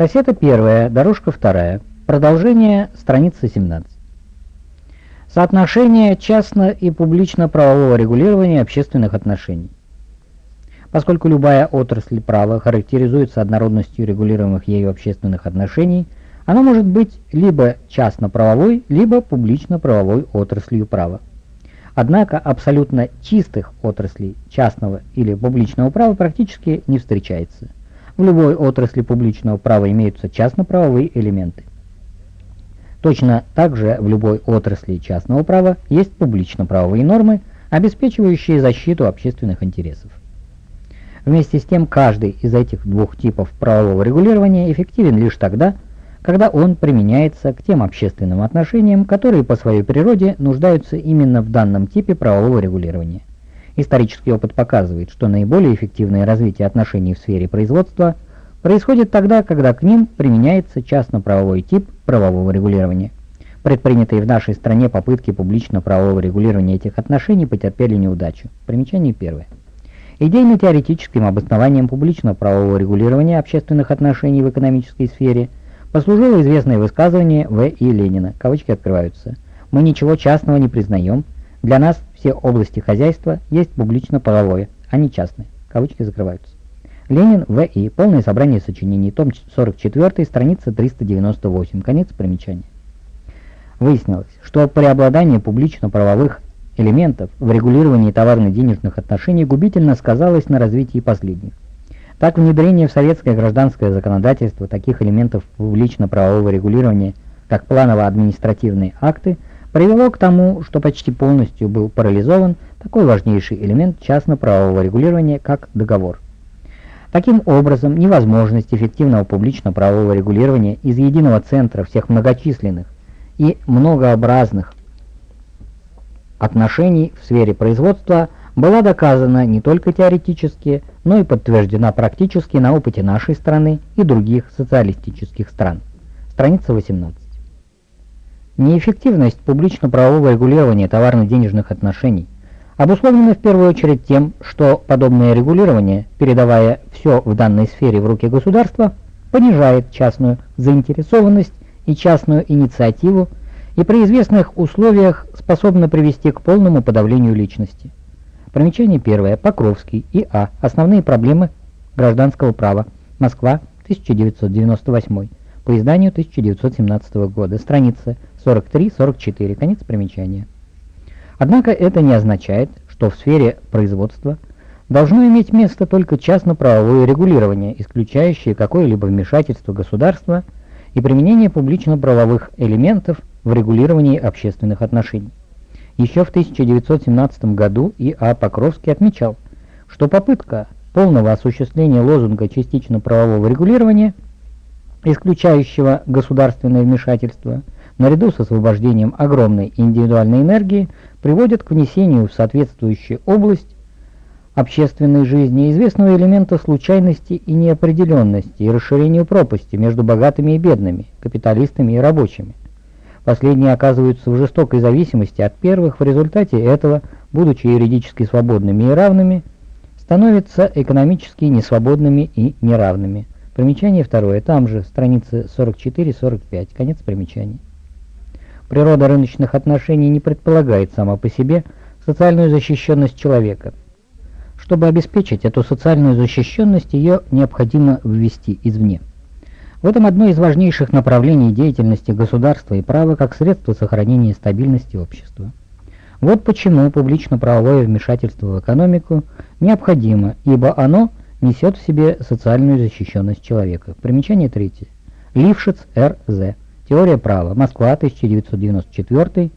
Кассета первая, дорожка вторая. Продолжение, страница 17. Соотношение частно- и публично-правового регулирования общественных отношений. Поскольку любая отрасль права характеризуется однородностью регулируемых ею общественных отношений, она может быть либо частно-правовой, либо публично-правовой отраслью права. Однако абсолютно чистых отраслей частного или публичного права практически не встречается. В любой отрасли публичного права имеются частно-правовые элементы. Точно так же в любой отрасли частного права есть публично-правовые нормы, обеспечивающие защиту общественных интересов. Вместе с тем, каждый из этих двух типов правового регулирования эффективен лишь тогда, когда он применяется к тем общественным отношениям, которые по своей природе нуждаются именно в данном типе правового регулирования. Исторический опыт показывает, что наиболее эффективное развитие отношений в сфере производства происходит тогда, когда к ним применяется частно-правовой тип правового регулирования. Предпринятые в нашей стране попытки публично-правового регулирования этих отношений потерпели неудачу. Примечание первое. Идейно-теоретическим обоснованием публично-правового регулирования общественных отношений в экономической сфере послужило известное высказывание В. И. Ленина, кавычки открываются, «Мы ничего частного не признаем, для нас все области хозяйства есть публично-правовое, а не частное», кавычки закрываются. Ленин, В. И. Полное собрание сочинений, том 44, страница 398, конец примечания. Выяснилось, что преобладание публично-правовых элементов в регулировании товарно-денежных отношений губительно сказалось на развитии последних. Так, внедрение в советское гражданское законодательство таких элементов публично-правового регулирования, как планово-административные акты, привело к тому, что почти полностью был парализован такой важнейший элемент частно-правового регулирования, как договор. Таким образом, невозможность эффективного публично-правового регулирования из единого центра всех многочисленных и многообразных отношений в сфере производства была доказана не только теоретически, но и подтверждена практически на опыте нашей страны и других социалистических стран. Страница 18. Неэффективность публично-правового регулирования товарно-денежных отношений обусловлена в первую очередь тем, что подобное регулирование, передавая все в данной сфере в руки государства, понижает частную заинтересованность и частную инициативу и при известных условиях способна привести к полному подавлению личности. Примечание первое. Покровский. И.А. Основные проблемы гражданского права. Москва, 1998. По изданию 1917 года. Страница 43-44. Конец примечания. Однако это не означает, что в сфере производства должно иметь место только частно-правовое регулирование, исключающее какое-либо вмешательство государства и применение публично-правовых элементов в регулировании общественных отношений. Еще в 1917 году И.А. Покровский отмечал, что попытка полного осуществления лозунга частично правового регулирования, исключающего государственное вмешательство, наряду с освобождением огромной индивидуальной энергии, приводит к внесению в соответствующую область общественной жизни известного элемента случайности и неопределенности и расширению пропасти между богатыми и бедными, капиталистами и рабочими. Последние оказываются в жестокой зависимости от первых, в результате этого, будучи юридически свободными и равными, становятся экономически несвободными и неравными. Примечание второе, там же, страницы 44-45, конец примечания. Природа рыночных отношений не предполагает сама по себе социальную защищенность человека. Чтобы обеспечить эту социальную защищенность, ее необходимо ввести извне. В этом одно из важнейших направлений деятельности государства и права как средство сохранения стабильности общества. Вот почему публично-правовое вмешательство в экономику необходимо, ибо оно несет в себе социальную защищенность человека. Примечание третье. Лившиц Р.З. Теория права. Москва, 1994.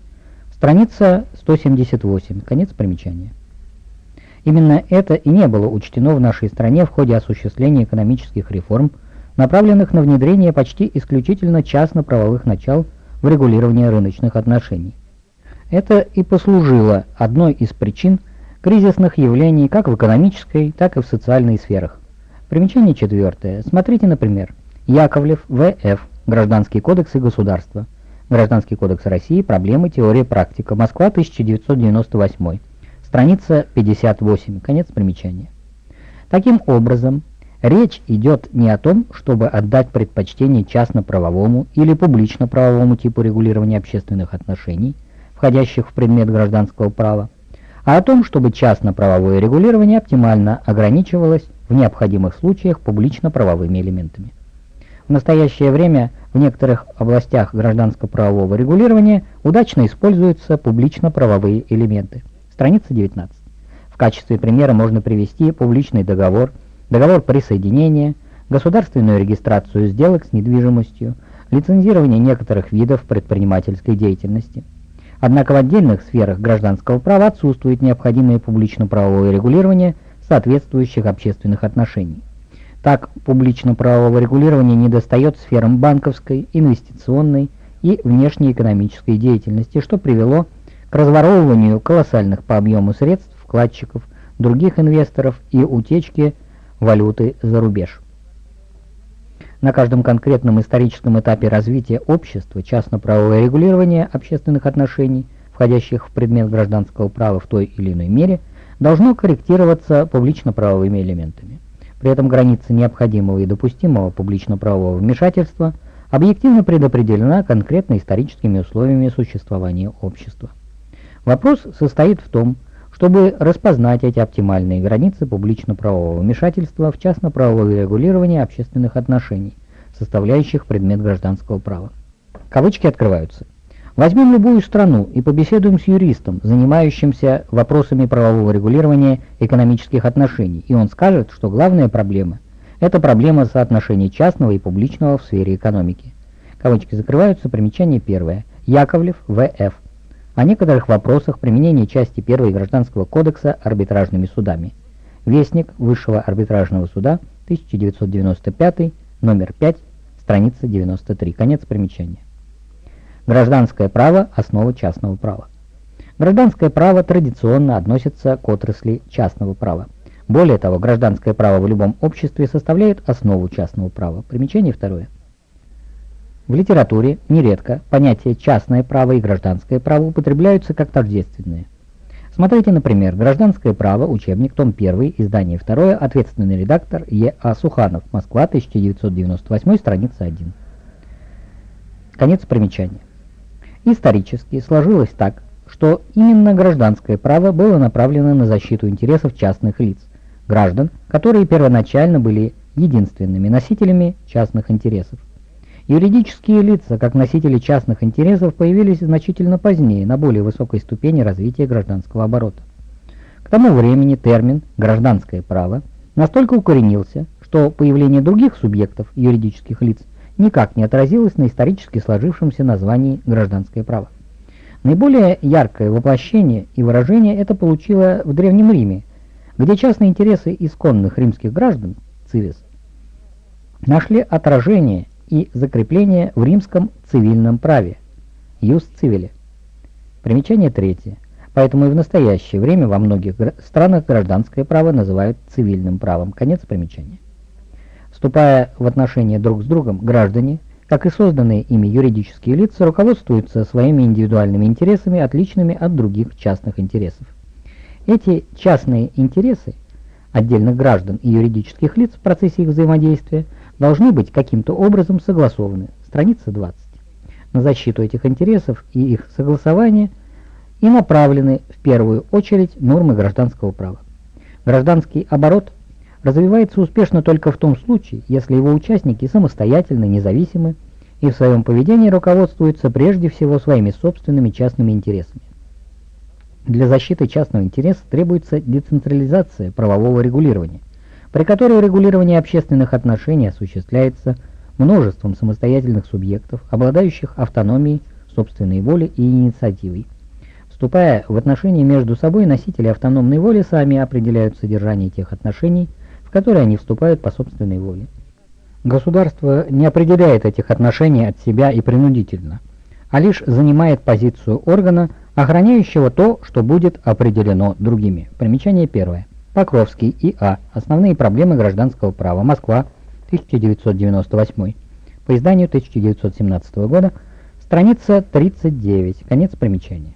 Страница 178. Конец примечания. Именно это и не было учтено в нашей стране в ходе осуществления экономических реформ направленных на внедрение почти исключительно частно-правовых начал в регулировании рыночных отношений. Это и послужило одной из причин кризисных явлений как в экономической, так и в социальной сферах. Примечание четвертое. Смотрите, например, Яковлев, В.Ф. Гражданский кодекс и государство. Гражданский кодекс России. Проблемы, теория, практика. Москва, 1998. Страница 58. Конец примечания. Таким образом, Речь идет не о том, чтобы отдать предпочтение частно-правовому или публично-правовому типу регулирования общественных отношений, входящих в предмет гражданского права, а о том, чтобы частно-правовое регулирование оптимально ограничивалось в необходимых случаях публично-правовыми элементами. Настоящее время в некоторых областях гражданско-правового регулирования удачно используются публично-правовые элементы. Страница 19. В качестве примера можно привести публичный договор, договор присоединения, государственную регистрацию сделок с недвижимостью, лицензирование некоторых видов предпринимательской деятельности. Однако в отдельных сферах гражданского права отсутствует необходимое публично-правовое регулирование соответствующих общественных отношений. Так, публично-правового регулирования недостает сферам банковской, инвестиционной и внешнеэкономической деятельности, что привело к разворовыванию колоссальных по объему средств вкладчиков, других инвесторов и утечке валюты за рубеж. На каждом конкретном историческом этапе развития общества частно-правовое регулирование общественных отношений, входящих в предмет гражданского права в той или иной мере, должно корректироваться публично-правовыми элементами. При этом граница необходимого и допустимого публично-правового вмешательства объективно предопределена конкретно историческими условиями существования общества. Вопрос состоит в том, чтобы распознать эти оптимальные границы публично-правового вмешательства в частно-правовое регулирование общественных отношений, составляющих предмет гражданского права. Кавычки открываются. Возьмем любую страну и побеседуем с юристом, занимающимся вопросами правового регулирования экономических отношений, и он скажет, что главная проблема – это проблема соотношений частного и публичного в сфере экономики. Кавычки закрываются, примечание первое. Яковлев, В.Ф о некоторых вопросах применения части 1 Гражданского кодекса арбитражными судами. Вестник Высшего арбитражного суда, 1995, номер 5, страница 93. Конец примечания. Гражданское право – основа частного права. Гражданское право традиционно относится к отрасли частного права. Более того, гражданское право в любом обществе составляет основу частного права. Примечание второе. В литературе нередко понятия частное право и гражданское право употребляются как тождественные. Смотрите, например, «Гражданское право», учебник, том 1, издание 2, ответственный редактор Е.А. Суханов, Москва, 1998, страница 1. Конец примечания. Исторически сложилось так, что именно гражданское право было направлено на защиту интересов частных лиц, граждан, которые первоначально были единственными носителями частных интересов. Юридические лица, как носители частных интересов, появились значительно позднее, на более высокой ступени развития гражданского оборота. К тому времени термин «гражданское право» настолько укоренился, что появление других субъектов юридических лиц никак не отразилось на исторически сложившемся названии «гражданское право». Наиболее яркое воплощение и выражение это получило в Древнем Риме, где частные интересы исконных римских граждан, цивис, нашли отражение и закрепление в римском цивильном праве, юс цивили. Примечание третье. Поэтому и в настоящее время во многих странах гражданское право называют цивильным правом. Конец примечания. Вступая в отношения друг с другом, граждане, как и созданные ими юридические лица, руководствуются своими индивидуальными интересами, отличными от других частных интересов. Эти частные интересы отдельных граждан и юридических лиц в процессе их взаимодействия – должны быть каким-то образом согласованы. Страница 20. На защиту этих интересов и их согласование и направлены в первую очередь нормы гражданского права. Гражданский оборот развивается успешно только в том случае, если его участники самостоятельны, независимы и в своем поведении руководствуются прежде всего своими собственными частными интересами. Для защиты частного интереса требуется децентрализация правового регулирования – при которой регулирование общественных отношений осуществляется множеством самостоятельных субъектов, обладающих автономией, собственной волей и инициативой. Вступая в отношения между собой, носители автономной воли сами определяют содержание тех отношений, которые они вступают по собственной воле. Государство не определяет этих отношений от себя и принудительно, а лишь занимает позицию органа, охраняющего то, что будет определено другими. Примечание первое. Покровский И.А. Основные проблемы гражданского права. Москва, 1998. По изданию 1917 года. Страница 39. Конец примечания.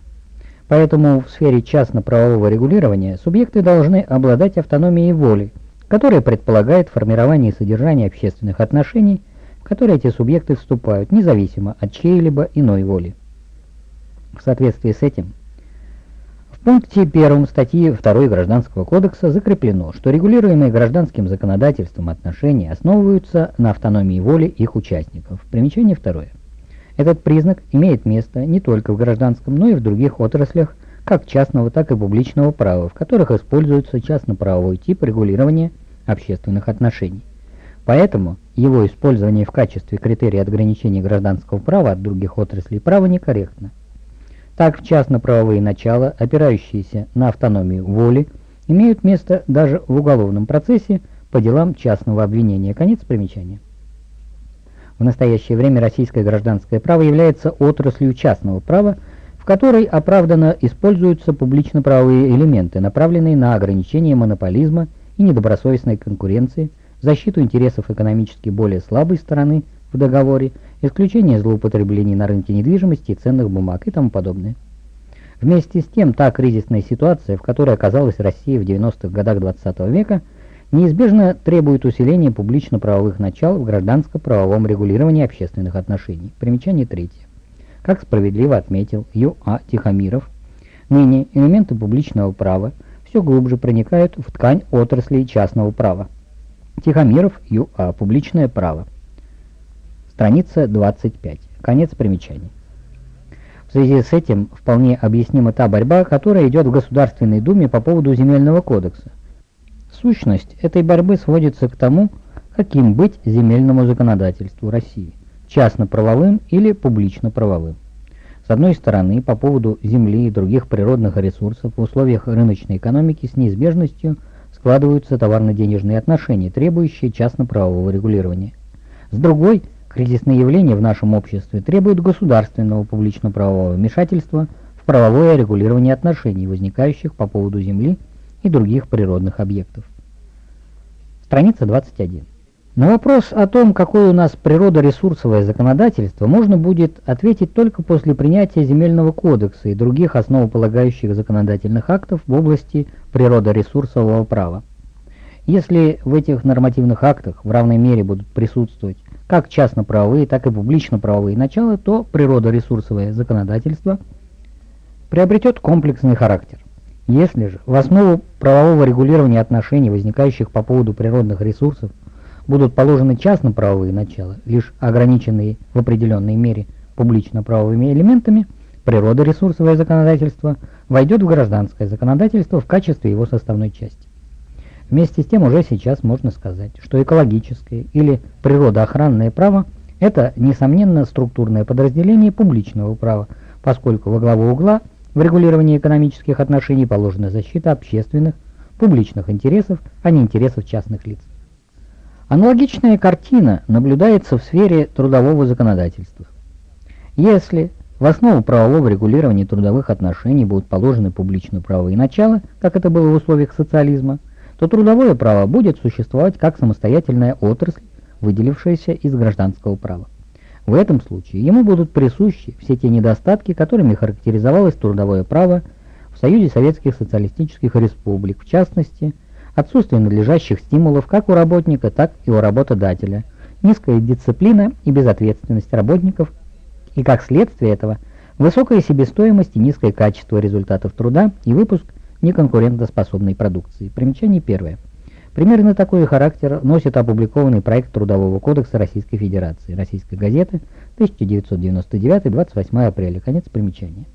Поэтому в сфере частно-правового регулирования субъекты должны обладать автономией воли, которое предполагает формирование и содержание общественных отношений, в которые эти субъекты вступают, независимо от чьей-либо иной воли. В соответствии с этим, в пункте 1 статьи 2 Гражданского кодекса закреплено, что регулируемые гражданским законодательством отношения основываются на автономии воли их участников. Примечание второе. Этот признак имеет место не только в гражданском, но и в других отраслях, как частного, так и публичного права, в которых используется частно-правовой тип регулирования общественных отношений. Поэтому его использование в качестве критерия ограничения гражданского права от других отраслей права некорректно. Так, в частно-правовые начала, опирающиеся на автономию воли, имеют место даже в уголовном процессе по делам частного обвинения. Конец примечания. В настоящее время российское гражданское право является отраслью частного права, которой оправданно используются публично-правовые элементы, направленные на ограничение монополизма и недобросовестной конкуренции, защиту интересов экономически более слабой стороны в договоре, исключение злоупотреблений на рынке недвижимости ценных бумаг и тому подобное. Вместе с тем, та кризисная ситуация, в которой оказалась Россия в 90-х годах 20 -го века – неизбежно требует усиления публично-правовых начал в гражданско-правовом регулировании общественных отношений. Примечание третье. Как справедливо отметил Ю.А. Тихомиров, ныне элементы публичного права все глубже проникают в ткань отраслей частного права. Тихомиров Ю.А. Публичное право. Страница 25. Конец примечаний. В связи с этим вполне объяснима та борьба, которая идет в Государственной Думе по поводу Земельного кодекса. Сущность этой борьбы сводится к тому, каким быть земельному законодательству России – частно-правовым или публично-правовым. С одной стороны, по поводу земли и других природных ресурсов в условиях рыночной экономики с неизбежностью складываются товарно-денежные отношения, требующие частно-правового регулирования. С другой, кризисные явления в нашем обществе требуют государственного публично-правового вмешательства в правовое регулирование отношений, возникающих по поводу земли и других природных объектов. Страница 21. На вопрос о том, какое у нас природоресурсовое законодательство, можно будет ответить только после принятия Земельного кодекса и других основополагающих законодательных актов в области природоресурсового права. Если в этих нормативных актах в равной мере будут присутствовать как частно-правовые, так и публично-правовые начала, то природоресурсовое законодательство приобретет комплексный характер. Если же в основу правового регулирования отношений, возникающих по поводу природных ресурсов, будут положены частно-правовые начала, лишь ограниченные в определенной мере публично-правовыми элементами, природоресурсовое законодательство войдет в гражданское законодательство в качестве его составной части. Вместе с тем уже сейчас можно сказать, что экологическое или природоохранное право – это, несомненно, структурное подразделение публичного права, поскольку во главу угла – в регулировании экономических отношений положена защита общественных, публичных интересов, а не интересов частных лиц. Аналогичная картина наблюдается в сфере трудового законодательства. Если в основу правового регулирования трудовых отношений будут положены публично-правовые начала, как это было в условиях социализма, то трудовое право будет существовать как самостоятельная отрасль, выделившаяся из гражданского права. В этом случае ему будут присущи все те недостатки, которыми характеризовалось трудовое право в Союзе Советских Социалистических Республик, в частности, отсутствие надлежащих стимулов как у работника, так и у работодателя, низкая дисциплина и безответственность работников, и как следствие этого высокая себестоимость и низкое качество результатов труда и выпуск неконкурентоспособной продукции. Примечание первое. Примерно такой характер носит опубликованный проект Трудового кодекса Российской Федерации. Российская газета, 1999, 28 апреля. Конец примечания.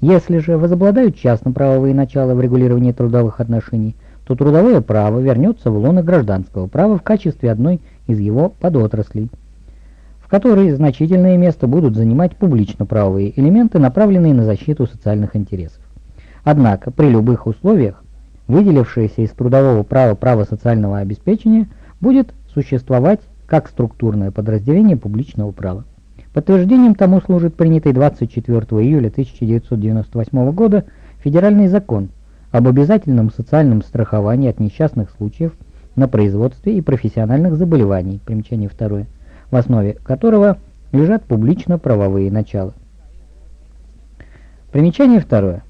Если же возобладают частно-правовые начала в регулировании трудовых отношений, то трудовое право вернется в лоно гражданского права в качестве одной из его подотраслей, в которой значительное место будут занимать публично-правовые элементы, направленные на защиту социальных интересов. Однако при любых условиях выделившееся из трудового права право социального обеспечения, будет существовать как структурное подразделение публичного права. Подтверждением тому служит принятый 24 июля 1998 года Федеральный закон об обязательном социальном страховании от несчастных случаев на производстве и профессиональных заболеваний, примечание второе, в основе которого лежат публично-правовые начала. Примечание второе.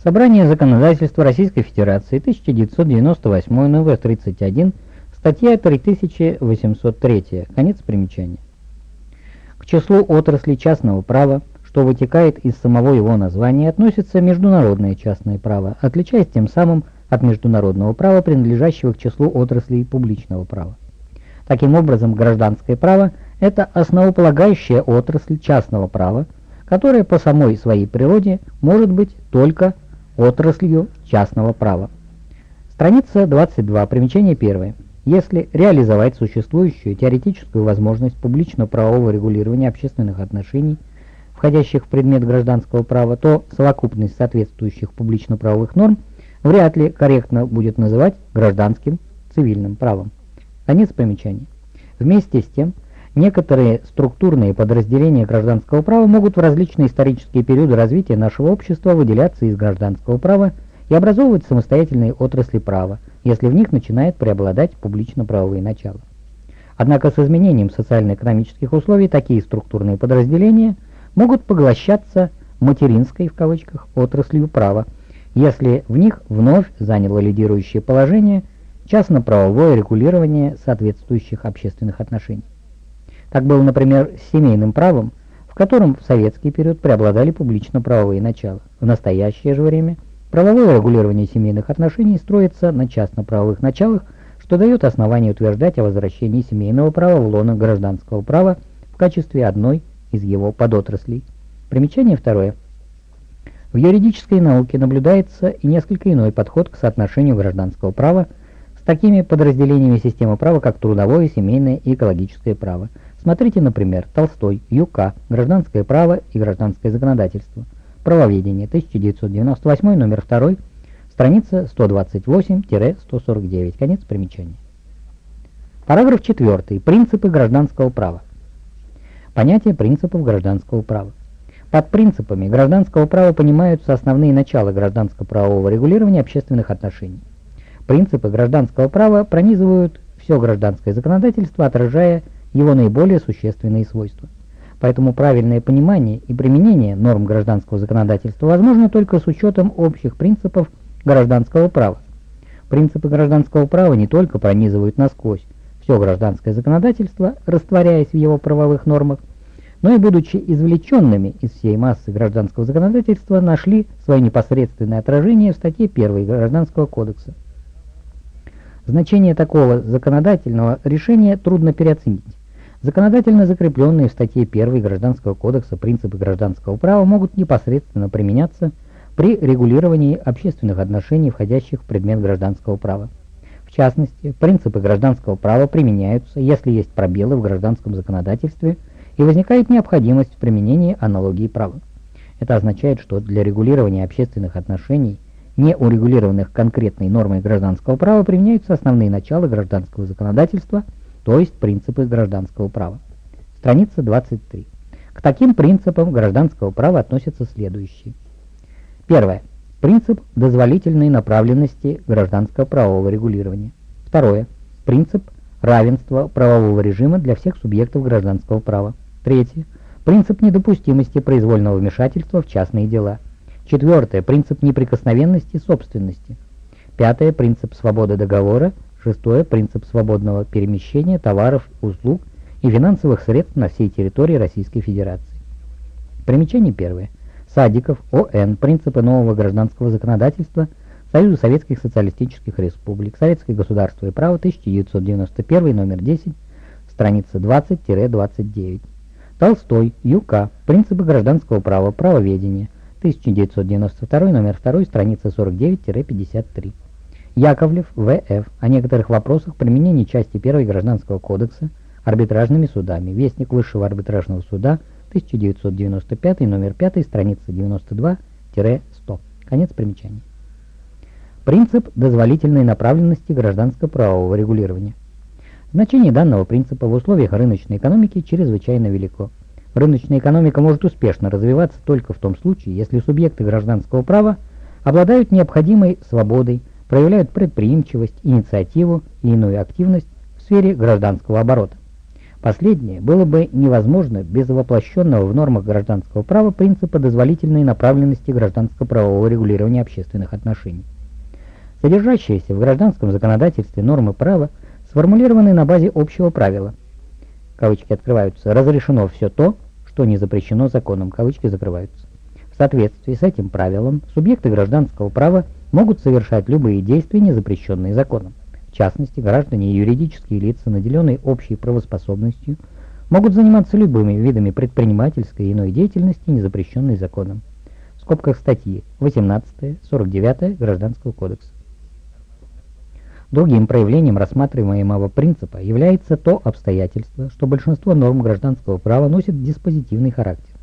Собрание законодательства Российской Федерации, 1998, номер 31, статья 3803, конец примечания. К числу отраслей частного права, что вытекает из самого его названия, относится международное частное право, отличаясь тем самым от международного права, принадлежащего к числу отраслей публичного права. Таким образом, гражданское право – это основополагающая отрасль частного права, которая по самой своей природе может быть только отраслью частного права. Страница 22, примечание 1. Если реализовать существующую теоретическую возможность публично-правового регулирования общественных отношений, входящих в предмет гражданского права, то совокупность соответствующих публично-правовых норм вряд ли корректно будет называть гражданским цивильным правом. Конец примечания. Вместе с тем, некоторые структурные подразделения гражданского права могут в различные исторические периоды развития нашего общества выделяться из гражданского права и образовывать самостоятельные отрасли права, если в них начинает преобладать публично-правовые начала. Однако с изменением социально-экономических условий такие структурные подразделения могут поглощаться «материнской» в кавычках отраслью права, если в них вновь заняло лидирующее положение – частно-правовое регулирование соответствующих общественных отношений. Так было, например, с семейным правом, в котором в советский период преобладали публично-правовые начала. В настоящее же время правовое регулирование семейных отношений строится на частно-правовых началах, что дает основание утверждать о возвращении семейного права в лоно гражданского права в качестве одной из его подотраслей. Примечание второе. В юридической науке наблюдается и несколько иной подход к соотношению гражданского права такими подразделениями системы права, как трудовое, семейное и экологическое право. Смотрите, например, Толстой, ЮК, Гражданское право и гражданское законодательство. Правоведение, 1998, номер 2, страница 128-149. Конец примечания. Параграф 4. Принципы гражданского права. Понятие принципов гражданского права. Под принципами гражданского права понимаются основные начала гражданско-правового регулирования общественных отношений. Принципы гражданского права пронизывают все гражданское законодательство, отражая его наиболее существенные свойства. Поэтому правильное понимание и применение норм гражданского законодательства возможно только с учетом общих принципов гражданского права. Принципы гражданского права не только пронизывают насквозь все гражданское законодательство, растворяясь в его правовых нормах, но и будучи извлеченными из всей массы гражданского законодательства, нашли свое непосредственное отражение в статье 1 Гражданского кодекса. Значение такого законодательного решения трудно переоценить. Законодательно закрепленные в статье 1 Гражданского кодекса принципы гражданского права могут непосредственно применяться при регулировании общественных отношений, входящих в предмет гражданского права. В частности, принципы гражданского права применяются, если есть пробелы в гражданском законодательстве и возникает необходимость в применении аналогии права. Это означает, что для регулирования общественных отношений не урегулированных конкретной нормой гражданского права применяются основные начала гражданского законодательства, то есть принципы гражданского права. Страница 23. К таким принципам гражданского права относятся следующие. Первое. Принцип дозволительной направленности гражданского правового регулирования. Второе. Принцип равенства правового режима для всех субъектов гражданского права. Третье. Принцип недопустимости произвольного вмешательства в частные дела. Четвертое. Принцип неприкосновенности собственности. Пятое. Принцип свободы договора. Шестое. Принцип свободного перемещения товаров, услуг и финансовых средств на всей территории Российской Федерации. Примечание первое. Садиков, ОН. Принципы нового гражданского законодательства Союза Советских Социалистических Республик. Советское государство и право. 1991, номер 10, страница 20-29. Толстой, ЮК. Принципы гражданского права. Правоведение. 1992, номер 2, страница 49-53. Яковлев, В.Ф. О некоторых вопросах применения части 1 Гражданского кодекса арбитражными судами. Вестник Высшего арбитражного суда, 1995, номер 5, страница 92-100. Конец примечания. Принцип дозволительной направленности гражданско-правового регулирования. Значение данного принципа в условиях рыночной экономики чрезвычайно велико. Рыночная экономика может успешно развиваться только в том случае, если субъекты гражданского права обладают необходимой свободой, проявляют предприимчивость, инициативу и иную активность в сфере гражданского оборота. Последнее было бы невозможно без воплощенного в нормах гражданского права принципа дозволительной направленности гражданско-правового регулирования общественных отношений. Содержащиеся в гражданском законодательстве нормы права сформулированы на базе общего правила. Кавычки открываются. Разрешено все то, что не запрещено законом. Кавычки закрываются. В соответствии с этим правилом субъекты гражданского права могут совершать любые действия, не запрещенные законом. В частности, граждане и юридические лица, наделенные общей правоспособностью, могут заниматься любыми видами предпринимательской и иной деятельности, не запрещенной законом. В скобках статьи 18, 49 Гражданского кодекса. Другим проявлением рассматриваемого принципа является то обстоятельство, что большинство норм гражданского права носит диспозитивный характер.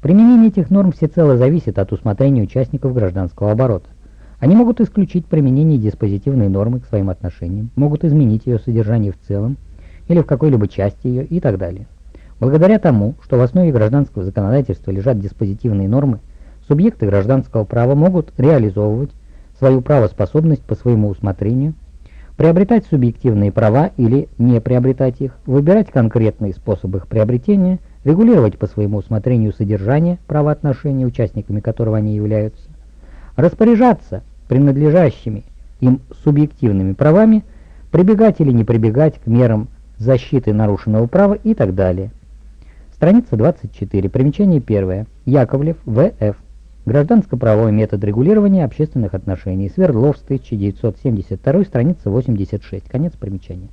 Применение этих норм всецело зависит от усмотрения участников гражданского оборота. Они могут исключить применение диспозитивной нормы к своим отношениям, могут изменить ее содержание в целом или в какой-либо части ее и так далее. Благодаря тому, что в основе гражданского законодательства лежат диспозитивные нормы, субъекты гражданского права могут реализовывать свою правоспособность по своему усмотрению, приобретать субъективные права или не приобретать их, выбирать конкретные способы их приобретения, регулировать по своему усмотрению содержание правоотношений, участниками которого они являются, распоряжаться принадлежащими им субъективными правами, прибегать или не прибегать к мерам защиты нарушенного права и так далее. Страница 24. Примечание первое. Яковлев, В.Ф. Гражданско-правовой метод регулирования общественных отношений. Свердловск, 1972, страница 86. Конец примечания.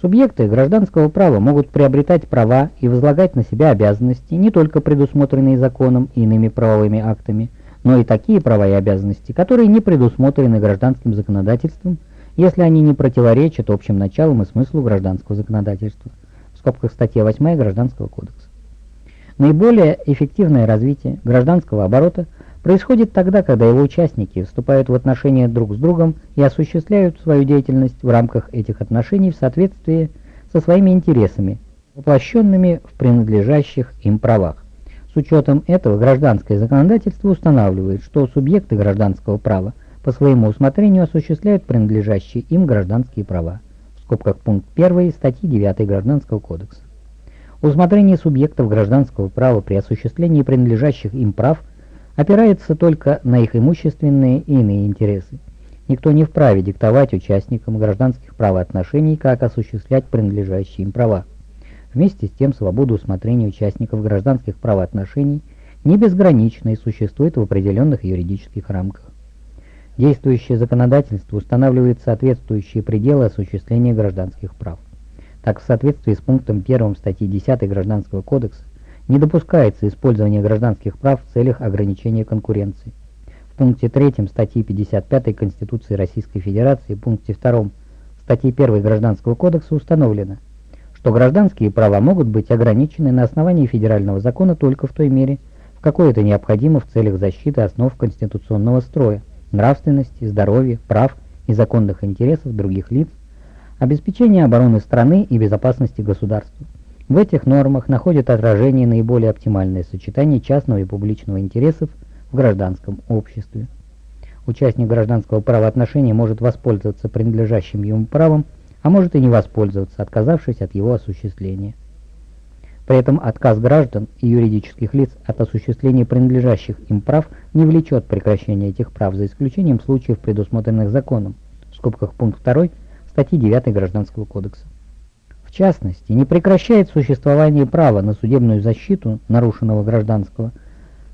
Субъекты гражданского права могут приобретать права и возлагать на себя обязанности, не только предусмотренные законом и иными правовыми актами, но и такие права и обязанности, которые не предусмотрены гражданским законодательством, если они не противоречат общим началам и смыслу гражданского законодательства. В скобках статья 8 Гражданского кодекса. Наиболее эффективное развитие гражданского оборота происходит тогда, когда его участники вступают в отношения друг с другом и осуществляют свою деятельность в рамках этих отношений в соответствии со своими интересами, воплощенными в принадлежащих им правах. С учетом этого гражданское законодательство устанавливает, что субъекты гражданского права по своему усмотрению осуществляют принадлежащие им гражданские права. В скобках пункт 1 статьи 9 Гражданского кодекса. Усмотрение субъектов гражданского права при осуществлении принадлежащих им прав опирается только на их имущественные и иные интересы. Никто не вправе диктовать участникам гражданских правоотношений, как осуществлять принадлежащие им права. Вместе с тем свобода усмотрения участников гражданских правоотношений не безгранична и существует в определенных юридических рамках. Действующее законодательство устанавливает соответствующие пределы осуществления гражданских прав. Так, в соответствии с пунктом 1 статьи 10 Гражданского кодекса не допускается использование гражданских прав в целях ограничения конкуренции. В пункте 3 статьи 55 Конституции Российской Федерации, пункте 2 статьи 1 Гражданского кодекса установлено – что гражданские права могут быть ограничены на основании федерального закона только в той мере, в какой это необходимо в целях защиты основ конституционного строя, нравственности, здоровья, прав и законных интересов других лиц, обеспечения обороны страны и безопасности государства. В этих нормах находит отражение наиболее оптимальное сочетание частного и публичного интересов в гражданском обществе. Участник гражданского правоотношения может воспользоваться принадлежащим ему правом а может и не воспользоваться, отказавшись от его осуществления. При этом отказ граждан и юридических лиц от осуществления принадлежащих им прав не влечет прекращения этих прав, за исключением случаев, предусмотренных законом, в скобках пункт 2 статьи 9 Гражданского кодекса. В частности, не прекращает существование права на судебную защиту нарушенного гражданского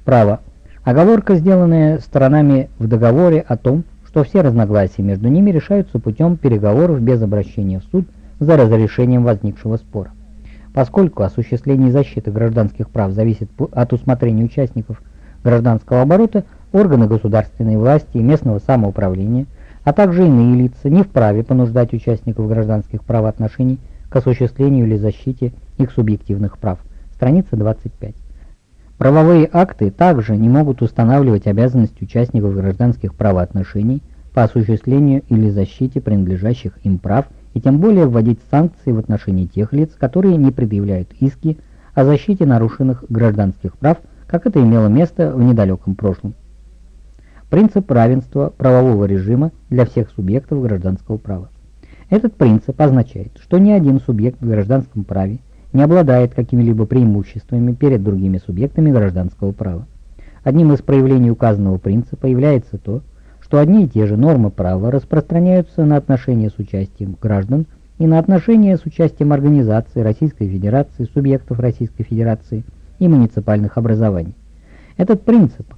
права оговорка, сделанная сторонами в договоре о том, что все разногласия между ними решаются путем переговоров без обращения в суд за разрешением возникшего спора. Поскольку осуществление защиты гражданских прав зависит от усмотрения участников гражданского оборота, органы государственной власти и местного самоуправления, а также иные лица не вправе понуждать участников гражданских правоотношений к осуществлению или защите их субъективных прав. Страница 25. Правовые акты также не могут устанавливать обязанность участников гражданских правоотношений по осуществлению или защите принадлежащих им прав и тем более вводить санкции в отношении тех лиц, которые не предъявляют иски о защите нарушенных гражданских прав, как это имело место в недалеком прошлом. Принцип равенства правового режима для всех субъектов гражданского права. Этот принцип означает, что ни один субъект в гражданском праве не обладает какими-либо преимуществами перед другими субъектами гражданского права. Одним из проявлений указанного принципа является то, что одни и те же нормы права распространяются на отношения с участием граждан и на отношения с участием организаций Российской Федерации, субъектов Российской Федерации и муниципальных образований. Этот принцип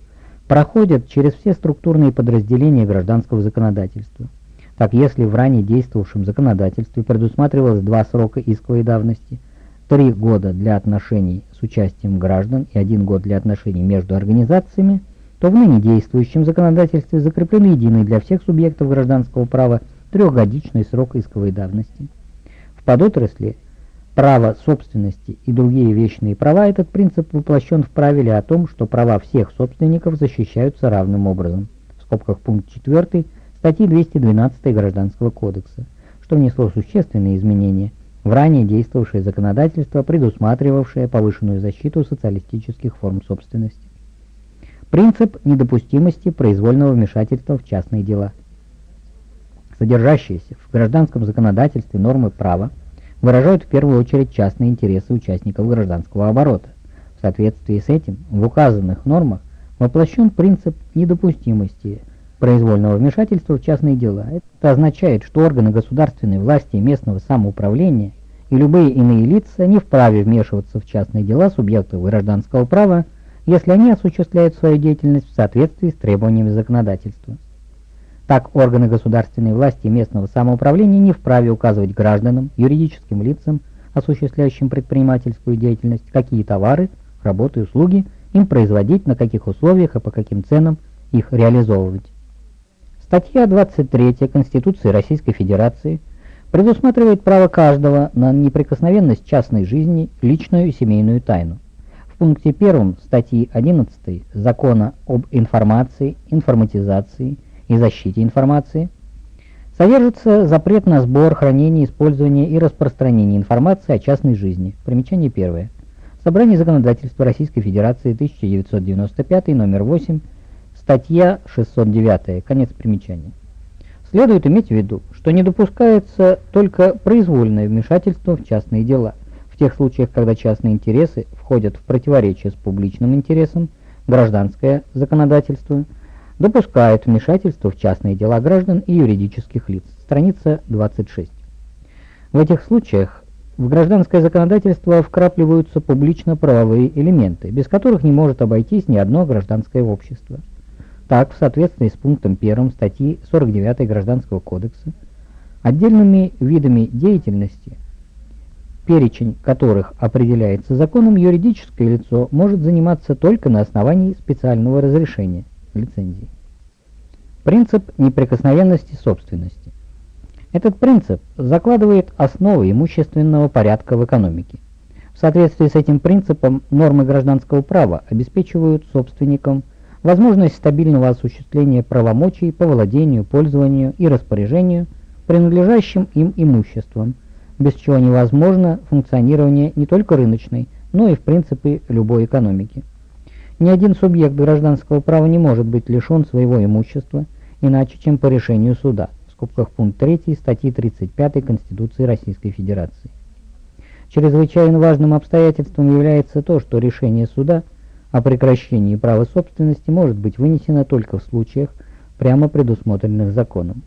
проходит через все структурные подразделения гражданского законодательства. Так, если в ранее действовавшем законодательстве предусматривалось два срока исковой давности, три года для отношений с участием граждан и один год для отношений между организациями, то в ныне действующем законодательстве закреплен единый для всех субъектов гражданского права трехгодичный срок исковой давности. В подотрасли право собственности и другие вечные права этот принцип воплощен в правиле о том, что права всех собственников защищаются равным образом. В скобках пункт 4 статьи 212 Гражданского кодекса, что внесло существенные изменения в ранее действовавшее законодательство, предусматривавшее повышенную защиту социалистических форм собственности. Принцип недопустимости произвольного вмешательства в частные дела. Содержащиеся в гражданском законодательстве нормы права выражают в первую очередь частные интересы участников гражданского оборота. В соответствии с этим в указанных нормах воплощен принцип недопустимости произвольного вмешательства в частные дела. Это означает, что органы государственной власти и местного самоуправления и любые иные лица не вправе вмешиваться в частные дела субъектов гражданского права, если они осуществляют свою деятельность в соответствии с требованиями законодательства. Так, органы государственной власти и местного самоуправления не вправе указывать гражданам, юридическим лицам, осуществляющим предпринимательскую деятельность, какие товары, работы и услуги им производить, на каких условиях и по каким ценам их реализовывать. Статья 23 Конституции Российской Федерации предусматривает право каждого на неприкосновенность частной жизни, личную и семейную тайну пункте 1 статьи 11 Закона об информации, информатизации и защите информации содержится запрет на сбор, хранение, использование и распространение информации о частной жизни. Примечание первое. Собрание законодательства Российской Федерации 1995, номер 8, статья 609, конец примечания. Следует иметь в виду, что не допускается только произвольное вмешательство в частные дела – в тех случаях, когда частные интересы входят в противоречие с публичным интересом, гражданское законодательство допускает вмешательство в частные дела граждан и юридических лиц. Страница 26. В этих случаях в гражданское законодательство вкрапливаются публично-правовые элементы, без которых не может обойтись ни одно гражданское общество. Так, в соответствии с пунктом 1 статьи 49 Гражданского кодекса, отдельными видами деятельности – перечень которых определяется законом, юридическое лицо может заниматься только на основании специального разрешения лицензии. Принцип неприкосновенности собственности. Этот принцип закладывает основы имущественного порядка в экономике. В соответствии с этим принципом нормы гражданского права обеспечивают собственникам возможность стабильного осуществления правомочий по владению, пользованию и распоряжению принадлежащим им имуществом – без чего невозможно функционирование не только рыночной, но и в принципе любой экономики. Ни один субъект гражданского права не может быть лишен своего имущества, иначе чем по решению суда, в скобках пункт 3 статьи 35 Конституции Российской Федерации. Чрезвычайно важным обстоятельством является то, что решение суда о прекращении права собственности может быть вынесено только в случаях, прямо предусмотренных законом.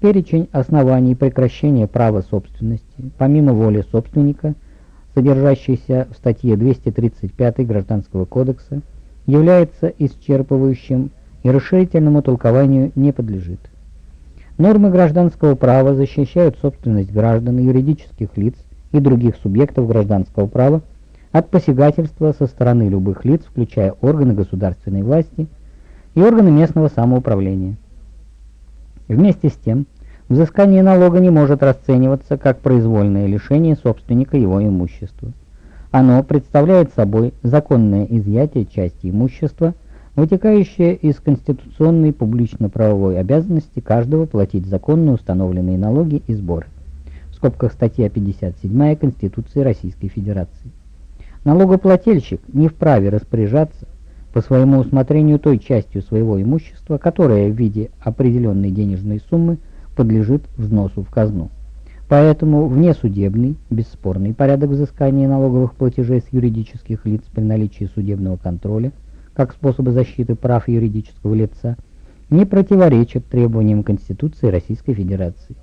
Перечень оснований прекращения права собственности, помимо воли собственника, содержащийся в статье 235 Гражданского кодекса, является исчерпывающим и расширительному толкованию не подлежит. Нормы гражданского права защищают собственность граждан, юридических лиц и других субъектов гражданского права от посягательства со стороны любых лиц, включая органы государственной власти и органы местного самоуправления. Вместе с тем, взыскание налога не может расцениваться как произвольное лишение собственника его имущества. Оно представляет собой законное изъятие части имущества, вытекающее из конституционной публично-правовой обязанности каждого платить законно установленные налоги и сборы. В скобках статья 57 Конституции Российской Федерации. Налогоплательщик не вправе распоряжаться по своему усмотрению той частью своего имущества, которая в виде определенной денежной суммы подлежит взносу в казну. Поэтому внесудебный, бесспорный порядок взыскания налоговых платежей с юридических лиц при наличии судебного контроля, как способа защиты прав юридического лица, не противоречит требованиям Конституции Российской Федерации.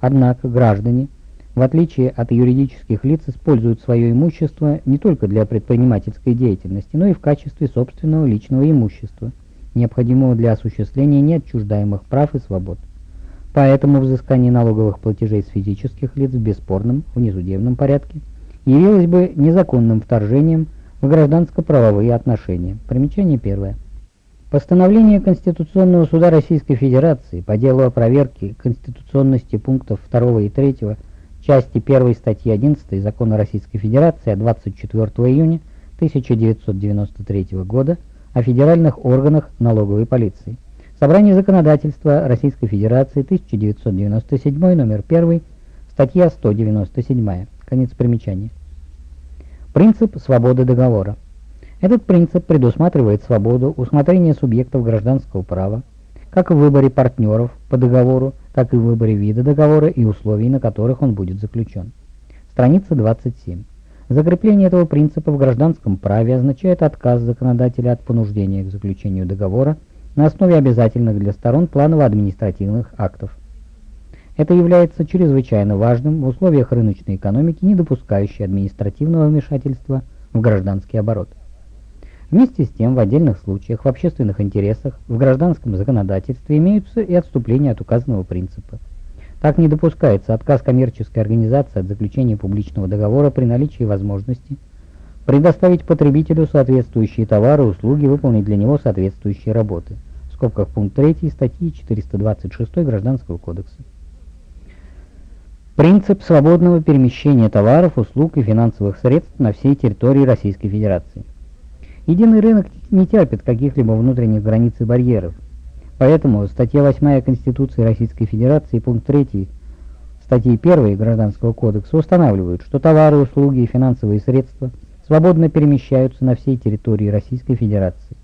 Однако граждане, в отличие от юридических лиц, используют свое имущество не только для предпринимательской деятельности, но и в качестве собственного личного имущества, необходимого для осуществления неотчуждаемых прав и свобод. Поэтому взыскание налоговых платежей с физических лиц в бесспорном внесудебном порядке явилось бы незаконным вторжением в гражданско-правовые отношения. Примечание первое. Постановление Конституционного суда Российской Федерации по делу о проверке конституционности пунктов 2 и 3 части 1 статьи 11 Закона Российской Федерации от 24 июня 1993 года о федеральных органах налоговой полиции. Собрание законодательства Российской Федерации 1997 номер 1, статья 197. Конец примечания. Принцип свободы договора. Этот принцип предусматривает свободу усмотрения субъектов гражданского права, как в выборе партнеров по договору, так и в выборе вида договора и условий, на которых он будет заключен. Страница 27. Закрепление этого принципа в гражданском праве означает отказ законодателя от понуждения к заключению договора на основе обязательных для сторон планово-административных актов. Это является чрезвычайно важным в условиях рыночной экономики, не допускающей административного вмешательства в гражданский оборот. Вместе с тем, в отдельных случаях, в общественных интересах, в гражданском законодательстве имеются и отступления от указанного принципа. Так не допускается отказ коммерческой организации от заключения публичного договора при наличии возможности предоставить потребителю соответствующие товары услуги, выполнить для него соответствующие работы. В скобках пункт 3 статьи 426 Гражданского кодекса. Принцип свободного перемещения товаров, услуг и финансовых средств на всей территории Российской Федерации. Единый рынок не терпит каких-либо внутренних границ и барьеров. Поэтому статья 8 Конституции Российской Федерации, пункт 3 статьи 1 Гражданского кодекса устанавливают, что товары, услуги и финансовые средства свободно перемещаются на всей территории Российской Федерации.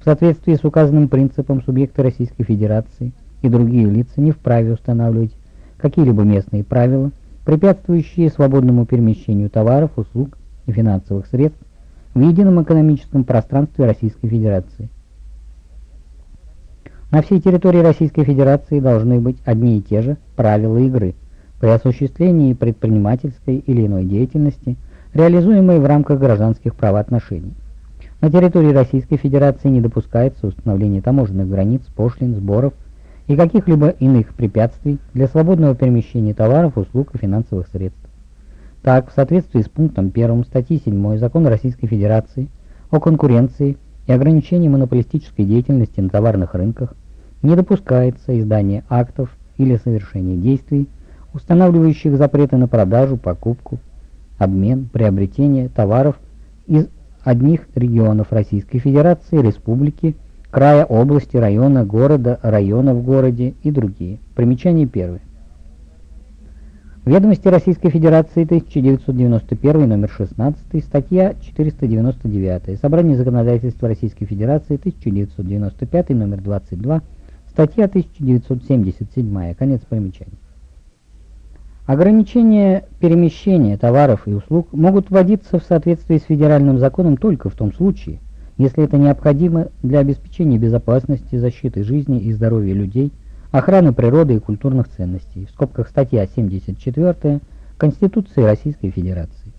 В соответствии с указанным принципом субъекты Российской Федерации и другие лица не вправе устанавливать какие-либо местные правила, препятствующие свободному перемещению товаров, услуг и финансовых средств в едином экономическом пространстве Российской Федерации. На всей территории Российской Федерации должны быть одни и те же правила игры при осуществлении предпринимательской или иной деятельности, реализуемой в рамках гражданских правоотношений. На территории Российской Федерации не допускается установление таможенных границ, пошлин, сборов и каких-либо иных препятствий для свободного перемещения товаров, услуг и финансовых средств. Так, в соответствии с пунктом 1 статьи 7 Закона Российской Федерации о конкуренции и ограничении монополистической деятельности на товарных рынках, не допускается издание актов или совершение действий, устанавливающих запреты на продажу, покупку, обмен, приобретение товаров из одних регионов Российской Федерации, республики, края, области, района, города, района в городе и другие. Примечание первое. Ведомости Российской Федерации 1991, номер 16, статья 499. Собрание законодательства Российской Федерации 1995, номер 22, статья 1977. Конец примечания. Ограничения перемещения товаров и услуг могут вводиться в соответствии с федеральным законом только в том случае, если это необходимо для обеспечения безопасности, защиты жизни и здоровья людей – охраны природы и культурных ценностей, в скобках статья 74 Конституции Российской Федерации.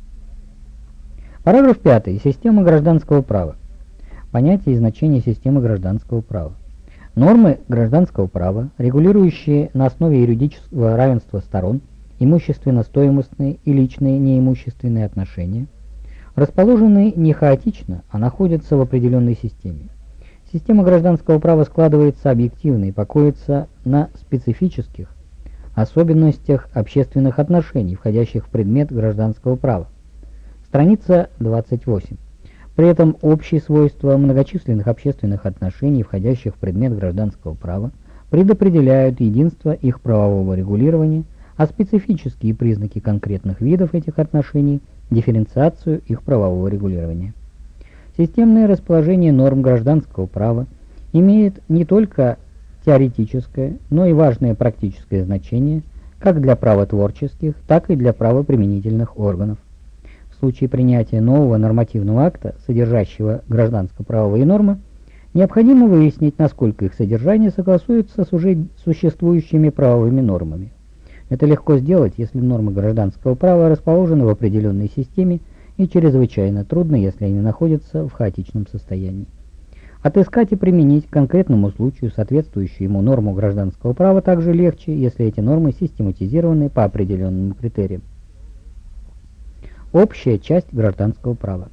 Параграф 5. Система гражданского права. Понятие и значение системы гражданского права. Нормы гражданского права, регулирующие на основе юридического равенства сторон имущественно-стоимостные и личные неимущественные отношения, расположены не хаотично, а находятся в определенной системе. Система гражданского права складывается объективно и покоится на специфических особенностях общественных отношений, входящих в предмет гражданского права. Страница 28. При этом общие свойства многочисленных общественных отношений, входящих в предмет гражданского права, предопределяют единство их правового регулирования, а специфические признаки конкретных видов этих отношений – дифференциацию их правового регулирования. Системное расположение норм гражданского права имеет не только теоретическое, но и важное практическое значение как для правотворческих, так и для правоприменительных органов. В случае принятия нового нормативного акта, содержащего гражданско-правовые нормы, необходимо выяснить, насколько их содержание согласуется с уже существующими правовыми нормами. Это легко сделать, если нормы гражданского права расположены в определенной системе и чрезвычайно трудно, если они находятся в хаотичном состоянии. Отыскать и применить к конкретному случаю соответствующую ему норму гражданского права также легче, если эти нормы систематизированы по определенным критериям. Общая часть гражданского права.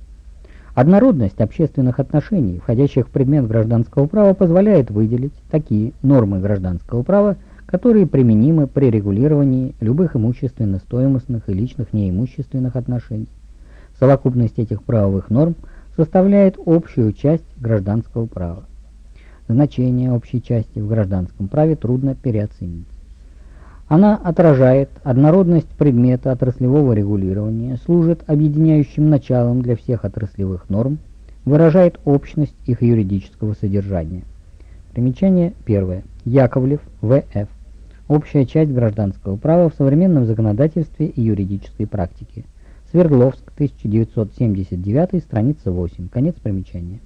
Однородность общественных отношений, входящих в предмет гражданского права, позволяет выделить такие нормы гражданского права, которые применимы при регулировании любых имущественно-стоимостных и личных неимущественных отношений. Совокупность этих правовых норм – составляет общую часть гражданского права. Значение общей части в гражданском праве трудно переоценить. Она отражает однородность предмета отраслевого регулирования, служит объединяющим началом для всех отраслевых норм, выражает общность их юридического содержания. Примечание первое. Яковлев, В.Ф. Общая часть гражданского права в современном законодательстве и юридической практике. Свердловск, 1979, страница 8. Конец примечания.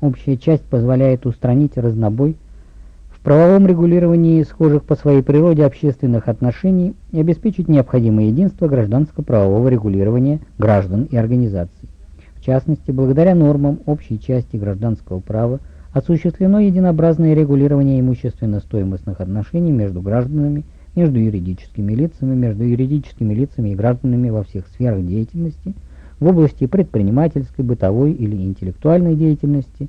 Общая часть позволяет устранить разнобой в правовом регулировании схожих по своей природе общественных отношений и обеспечить необходимое единство гражданско-правового регулирования граждан и организаций. В частности, благодаря нормам общей части гражданского права осуществлено единообразное регулирование имущественно-стоимостных отношений между гражданами и между юридическими лицами, между юридическими лицами и гражданами во всех сферах деятельности, в области предпринимательской, бытовой или интеллектуальной деятельности,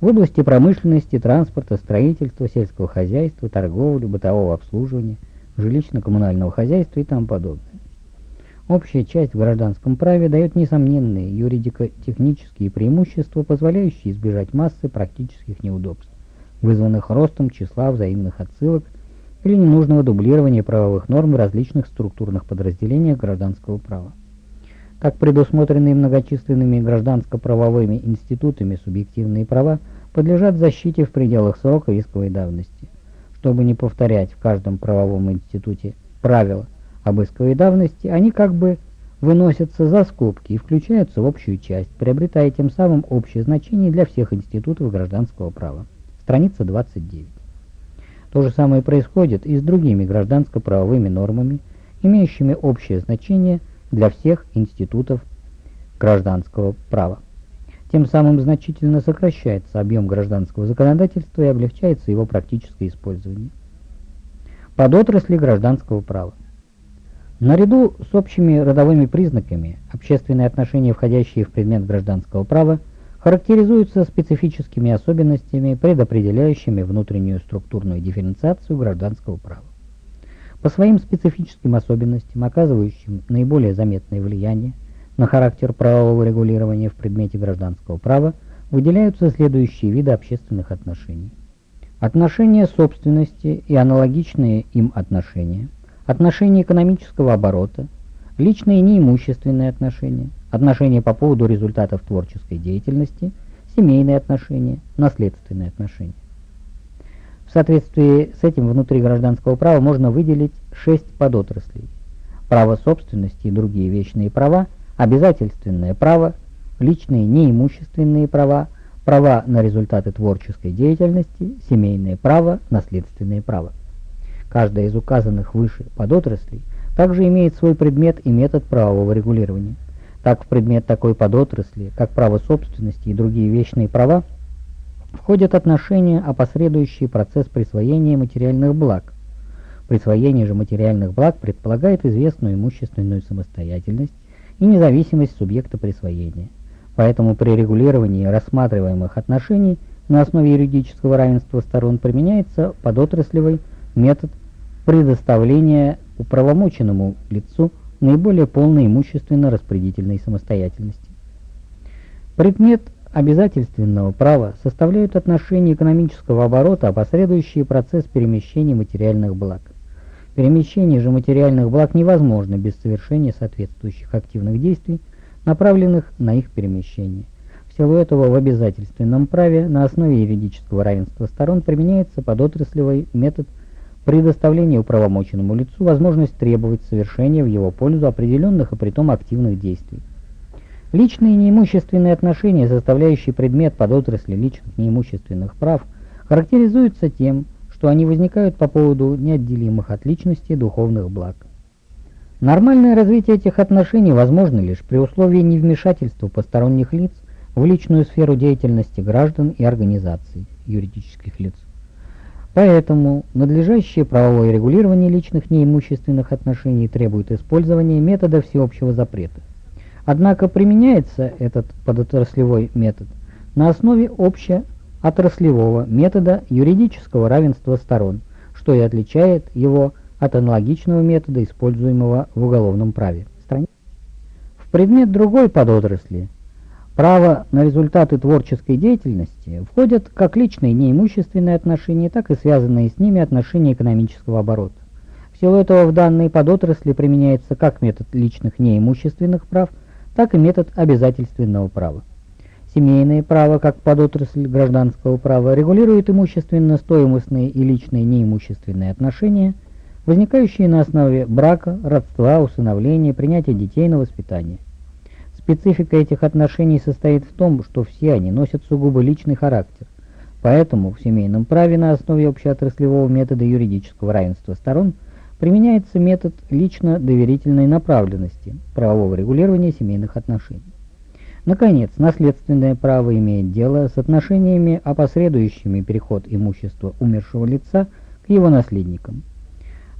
в области промышленности, транспорта, строительства, сельского хозяйства, торговли, бытового обслуживания, жилищно-коммунального хозяйства и тому подобное. Общая часть в гражданском праве дает несомненные юридико-технические преимущества, позволяющие избежать массы практических неудобств, вызванных ростом числа взаимных отсылок или ненужного дублирования правовых норм в различных структурных подразделениях гражданского права. Как предусмотренные многочисленными гражданско-правовыми институтами субъективные права подлежат защите в пределах срока исковой давности. Чтобы не повторять в каждом правовом институте правила об исковой давности, они как бы выносятся за скобки и включаются в общую часть, приобретая тем самым общее значение для всех институтов гражданского права. Страница 29. То же самое происходит и с другими гражданско-правовыми нормами, имеющими общее значение для всех институтов гражданского права. Тем самым значительно сокращается объем гражданского законодательства и облегчается его практическое использование. Подотрасли гражданского права. Наряду с общими родовыми признаками, общественные отношения, входящие в предмет гражданского права, характеризуются специфическими особенностями, предопределяющими внутреннюю структурную дифференциацию гражданского права. По своим специфическим особенностям, оказывающим наиболее заметное влияние на характер правового регулирования в предмете гражданского права, выделяются следующие виды общественных отношений. Отношения собственности и аналогичные им отношения, отношения экономического оборота, личные неимущественные отношения, отношения по поводу результатов творческой деятельности, семейные отношения, наследственные отношения. В соответствии с этим внутри гражданского права можно выделить шесть подотраслей. Право собственности и другие вечные права, обязательственное право, личные неимущественные права, права на результаты творческой деятельности, семейное право, наследственное право. Каждая из указанных выше подотраслей также имеет свой предмет и метод правового регулирования. Так в предмет такой подотрасли, как право собственности и другие вечные права, входят отношения, опосредующие процесс присвоения материальных благ. Присвоение же материальных благ предполагает известную имущественную самостоятельность и независимость субъекта присвоения. Поэтому при регулировании рассматриваемых отношений на основе юридического равенства сторон применяется подотраслевый метод предоставления управомоченному лицу наиболее полной имущественно-распорядительной самостоятельности. Предмет обязательственного права составляют отношения экономического оборота, опосредующие процесс перемещения материальных благ. Перемещение же материальных благ невозможно без совершения соответствующих активных действий, направленных на их перемещение. В силу этого в обязательственном праве на основе юридического равенства сторон применяется подотраслевый метод предоставление управомоченному лицу возможность требовать совершения в его пользу определенных и притом активных действий. Личные неимущественные отношения, составляющие предмет подотрасли личных неимущественных прав, характеризуются тем, что они возникают по поводу неотделимых от личности духовных благ. Нормальное развитие этих отношений возможно лишь при условии невмешательства посторонних лиц в личную сферу деятельности граждан и организаций юридических лиц. Поэтому надлежащее правовое регулирование личных неимущественных отношений требует использования метода всеобщего запрета. Однако применяется этот подотраслевой метод на основе общеотраслевого метода юридического равенства сторон, что и отличает его от аналогичного метода, используемого в уголовном праве. В предмет другой подотрасли Право на результаты творческой деятельности входят как личные неимущественные отношения, так и связанные с ними отношения экономического оборота. В силу этого в данной подотрасли применяется как метод личных неимущественных прав, так и метод обязательственного права. Семейное право, как подотрасль гражданского права, регулирует имущественно-стоимостные и личные неимущественные отношения, возникающие на основе брака, родства, усыновления, принятия детей на воспитание. Специфика этих отношений состоит в том, что все они носят сугубо личный характер. Поэтому в семейном праве на основе общеотраслевого метода юридического равенства сторон применяется метод лично-доверительной направленности правового регулирования семейных отношений. Наконец, наследственное право имеет дело с отношениями, опосредующими переход имущества умершего лица к его наследникам.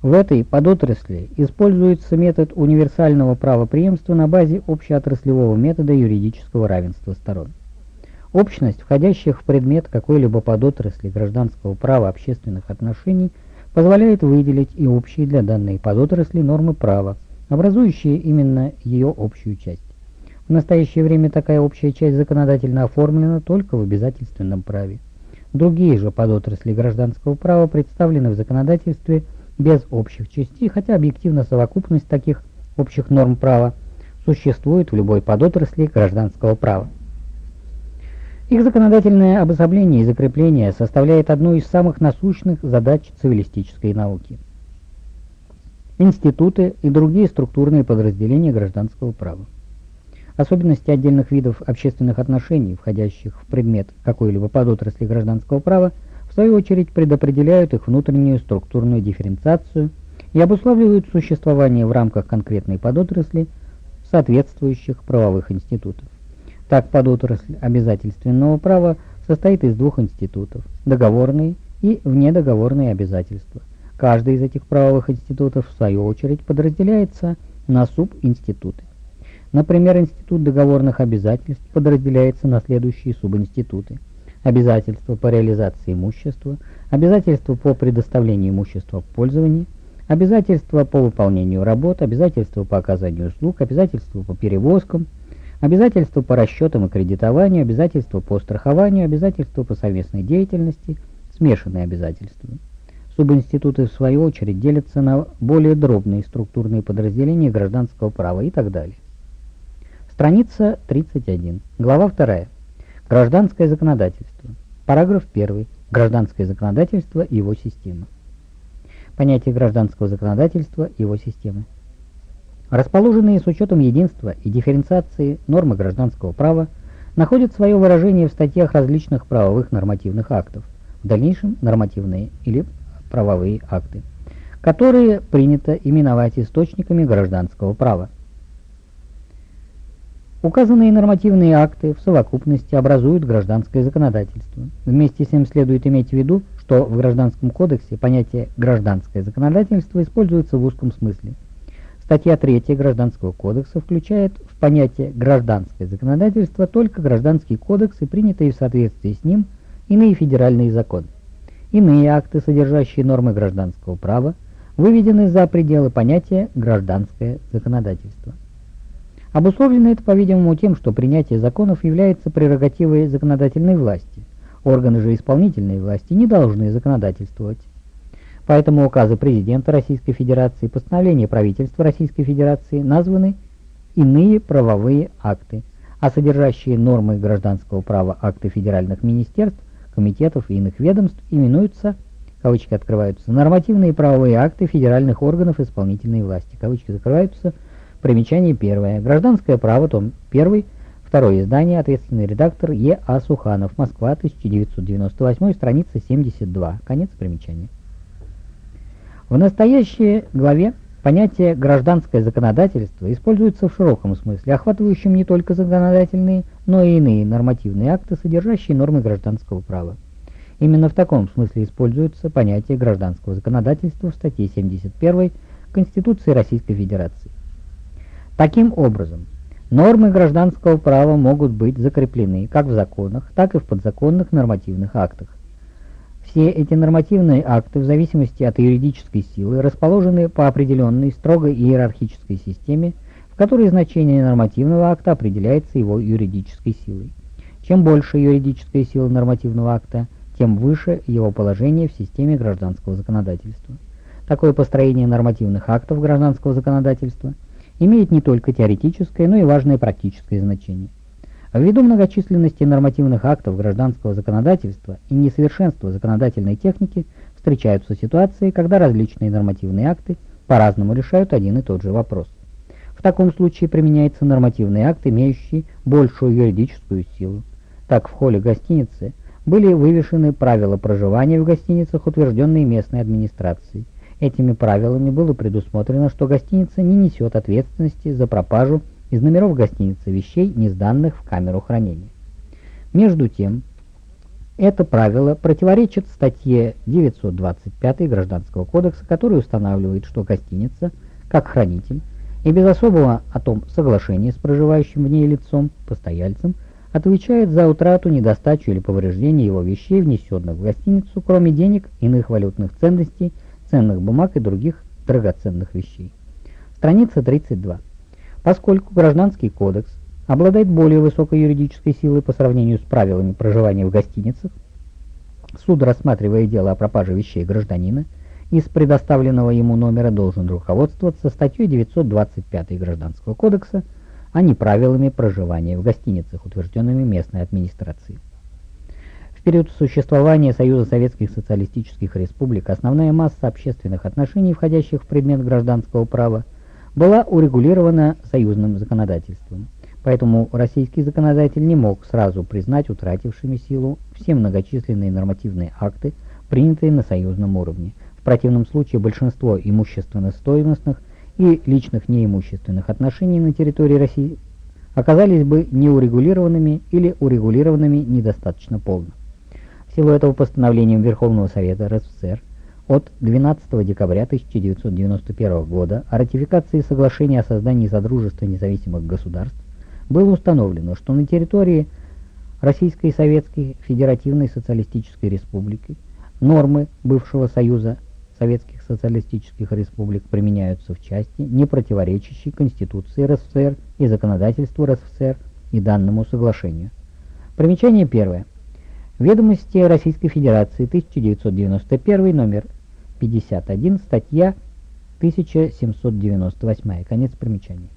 В этой подотрасли используется метод универсального правопреемства на базе общеотраслевого метода юридического равенства сторон. Общность, входящих в предмет какой-либо подотрасли гражданского права общественных отношений, позволяет выделить и общие для данной подотрасли нормы права, образующие именно ее общую часть. В настоящее время такая общая часть законодательно оформлена только в обязательственном праве. Другие же подотрасли гражданского права представлены в законодательстве – без общих частей, хотя объективно совокупность таких общих норм права существует в любой подотрасли гражданского права. Их законодательное обособление и закрепление составляет одну из самых насущных задач цивилистической науки. Институты и другие структурные подразделения гражданского права. Особенности отдельных видов общественных отношений, входящих в предмет какой-либо подотрасли гражданского права – свою очередь предопределяют их внутреннюю структурную дифференциацию и обуславливают существование в рамках конкретной подотрасли соответствующих правовых институтов. Так, подотрасль обязательственного права состоит из двух институтов – договорные и внедоговорные обязательства. Каждый из этих правовых институтов, в свою очередь, подразделяется на субинституты. Например, институт договорных обязательств подразделяется на следующие субинституты – обязательства по реализации имущества, обязательства по предоставлению имущества в пользование, обязательства по выполнению работ, обязательства по оказанию услуг, обязательства по перевозкам, обязательства по расчетам и кредитованию, обязательства по страхованию, обязательства по совместной деятельности, смешанные обязательства. Субинституты, в свою очередь, делятся на более дробные структурные подразделения гражданского права и так далее. Страница 31. Глава 2. Гражданское законодательство. Параграф 1. Гражданское законодательство и его система. Понятие гражданского законодательства и его системы. Расположенные с учетом единства и дифференциации нормы гражданского права находят свое выражение в статьях различных правовых нормативных актов, в дальнейшем нормативные или правовые акты, которые принято именовать источниками гражданского права. Указанные нормативные акты в совокупности образуют гражданское законодательство. Вместе с тем следует иметь в виду, что в Гражданском кодексе понятие «гражданское законодательство» используется в узком смысле. Статья 3 Гражданского кодекса включает в понятие «гражданское законодательство» только Гражданский кодекс и принятые в соответствии с ним иные федеральные законы. Иные акты, содержащие нормы гражданского права, выведены за пределы понятия «гражданское законодательство». Обусловлено это, по-видимому, тем, что принятие законов является прерогативой законодательной власти. Органы же исполнительной власти не должны законодательствовать. Поэтому указы президента Российской Федерации и постановления правительства Российской Федерации названы иные правовые акты, а содержащие нормы гражданского права акты федеральных министерств, комитетов и иных ведомств именуются кавычки открываются, нормативные правовые акты федеральных органов исполнительной власти, кавычки закрываются, примечание первое, гражданское право, том 1, второе издание, ответственный редактор Е. А. Суханов, Москва, 1998, страница 72, конец примечания. В настоящей главе понятие «гражданское законодательство» используется в широком смысле, охватывающем не только законодательные, но и иные нормативные акты, содержащие нормы гражданского права. Именно в таком смысле используется понятие гражданского законодательства в статье 71 Конституции Российской Федерации. Таким образом, нормы гражданского права могут быть закреплены как в законах, так и в подзаконных нормативных актах. Все эти нормативные акты в зависимости от юридической силы расположены по определенной строгой иерархической системе, в которой значение нормативного акта определяется его юридической силой. Чем больше юридическая сила нормативного акта – тем выше его положение в системе гражданского законодательства. Такое построение нормативных актов гражданского законодательства имеет не только теоретическое, но и важное практическое значение. Ввиду многочисленности нормативных актов гражданского законодательства и несовершенства законодательной техники встречаются ситуации, когда различные нормативные акты по-разному решают один и тот же вопрос. В таком случае применяется нормативный акт, имеющий большую юридическую силу. Так, в холле гостиницы – были вывешены правила проживания в гостиницах, утвержденные местной администрацией. Этими правилами было предусмотрено, что гостиница не несет ответственности за пропажу из номеров гостиницы вещей, не сданных в камеру хранения. Между тем, это правило противоречит статье 925 Гражданского кодекса, который устанавливает, что гостиница, как хранитель, и без особого о том соглашения с проживающим в ней лицом, постояльцем, отвечает за утрату, недостачу или повреждение его вещей, внесенных в гостиницу, кроме денег, иных валютных ценностей, ценных бумаг и других драгоценных вещей. Страница 32. Поскольку Гражданский кодекс обладает более высокой юридической силой по сравнению с правилами проживания в гостиницах, суд, рассматривая дело о пропаже вещей гражданина, из предоставленного ему номера должен руководствоваться статьей 925 Гражданского кодекса а не правилами проживания в гостиницах, утвержденными местной администрацией. Период существования Союза Советских Социалистических Республик основная масса общественных отношений, входящих в предмет гражданского права, была урегулирована союзным законодательством. Поэтому российский законодатель не мог сразу признать утратившими силу все многочисленные нормативные акты, принятые на союзном уровне. В противном случае большинство имущественно-стоимостных и личных неимущественных отношений на территории России оказались бы неурегулированными или урегулированными недостаточно полно. Силу этого постановлением Верховного Совета РСФСР от 12 декабря 1991 года о ратификации соглашения о создании Содружества независимых государств было установлено, что на территории Российской Советской Федеративной Социалистической Республики нормы бывшего Союза Советских Социалистических Республик применяются в части, не противоречащей Конституции РСФСР и законодательству РСФСР и данному соглашению. Примечание первое. Ведомости Российской Федерации, 1991, номер 51, статья 1798. Конец примечания.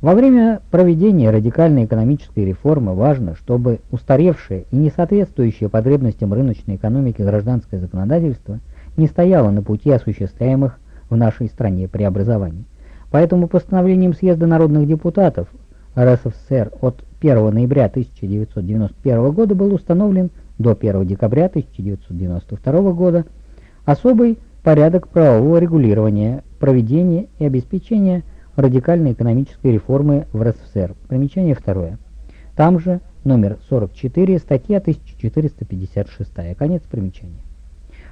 Во время проведения радикальной экономической реформы важно, чтобы устаревшее и не соответствующее потребностям рыночной экономики гражданское законодательство – не стояла на пути осуществляемых в нашей стране преобразований. Поэтому постановлением Съезда народных депутатов РСФСР от 1 ноября 1991 года был установлен до 1 декабря 1992 года особый порядок правового регулирования, проведения и обеспечения радикальной экономической реформы в РСФСР. Примечание второе. Там же номер 44, статья 1456. Конец примечания.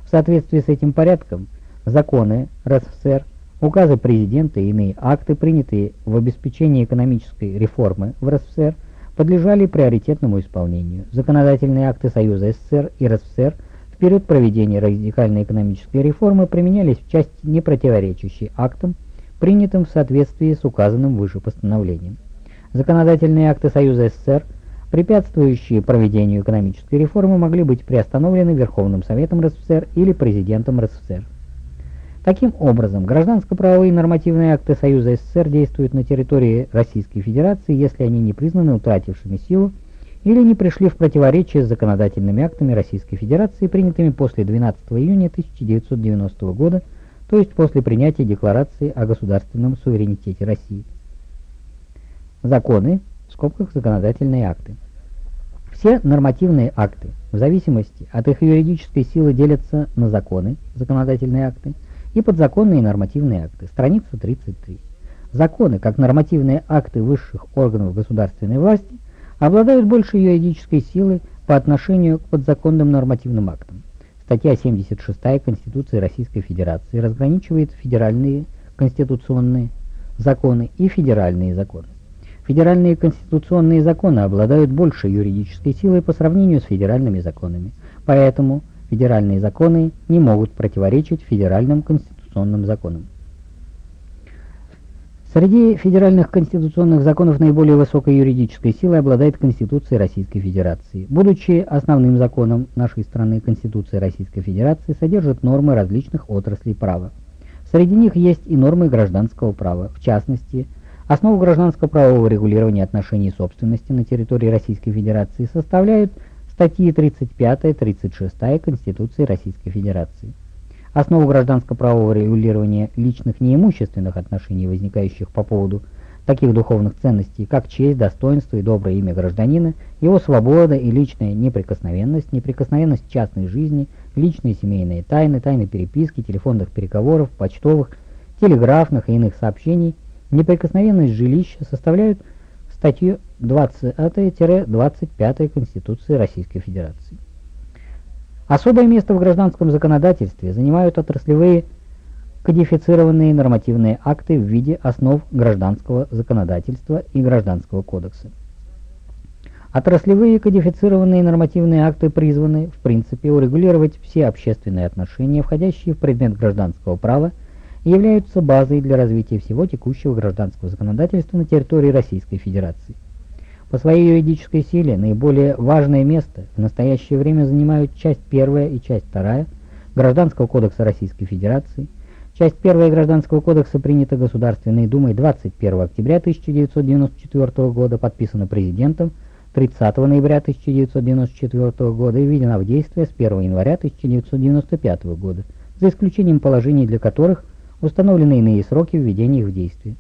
В соответствии с этим порядком, законы РСФСР, указы президента и иные акты, принятые в обеспечении экономической реформы в РСФСР, подлежали приоритетному исполнению. Законодательные акты Союза СССР и РСФСР в период проведения радикальной экономической реформы применялись в части не противоречащей актам, принятым в соответствии с указанным выше постановлением. Законодательные акты Союза СССР – препятствующие проведению экономической реформы могли быть приостановлены Верховным Советом РСФСР или Президентом РСФСР. Таким образом, гражданско-правовые нормативные акты Союза СССР действуют на территории Российской Федерации, если они не признаны утратившими силу или не пришли в противоречие с законодательными актами Российской Федерации, принятыми после 12 июня 1990 года, то есть после принятия Декларации о государственном суверенитете России. Законы, в скобках законодательные акты. Все нормативные акты, в зависимости от их юридической силы, делятся на законы, законодательные акты, и подзаконные нормативные акты. Страница 33. Законы, как нормативные акты высших органов государственной власти, обладают большей юридической силой по отношению к подзаконным нормативным актам. Статья 76 Конституции Российской Федерации разграничивает федеральные конституционные законы и федеральные законы. Федеральные конституционные законы обладают большей юридической силой по сравнению с федеральными законами, поэтому федеральные законы не могут противоречить федеральным конституционным законам. Среди федеральных конституционных законов наиболее высокой юридической силой обладает Конституция Российской Федерации. Будучи основным законом нашей страны, Конституция Российской Федерации содержит нормы различных отраслей права. Среди них есть и нормы гражданского права, в частности, основу гражданского правового регулирования отношений собственности на территории Российской Федерации составляют статьи 35-36 Конституции Российской Федерации. Основу гражданско-правового регулирования личных неимущественных отношений, возникающих по поводу таких духовных ценностей, как честь, достоинство и доброе имя гражданина, его свобода и личная неприкосновенность, неприкосновенность частной жизни, личные семейные тайны, тайны переписки, телефонных переговоров, почтовых, телеграфных и иных сообщений, неприкосновенность жилища составляют статью 20-25 Конституции Российской Федерации. Особое место в гражданском законодательстве занимают отраслевые кодифицированные нормативные акты в виде основ гражданского законодательства и гражданского кодекса. Отраслевые кодифицированные нормативные акты призваны, в принципе, урегулировать все общественные отношения, входящие в предмет гражданского права, и являются базой для развития всего текущего гражданского законодательства на территории Российской Федерации. По своей юридической силе наиболее важное место в настоящее время занимают часть 1 и часть 2 Гражданского кодекса Российской Федерации. Часть 1 Гражданского кодекса принята Государственной Думой 21 октября 1994 года, подписана президентом 30 ноября 1994 года и введена в действие с 1 января 1995 года, за исключением положений, для которых установлены иные сроки введения их в действие.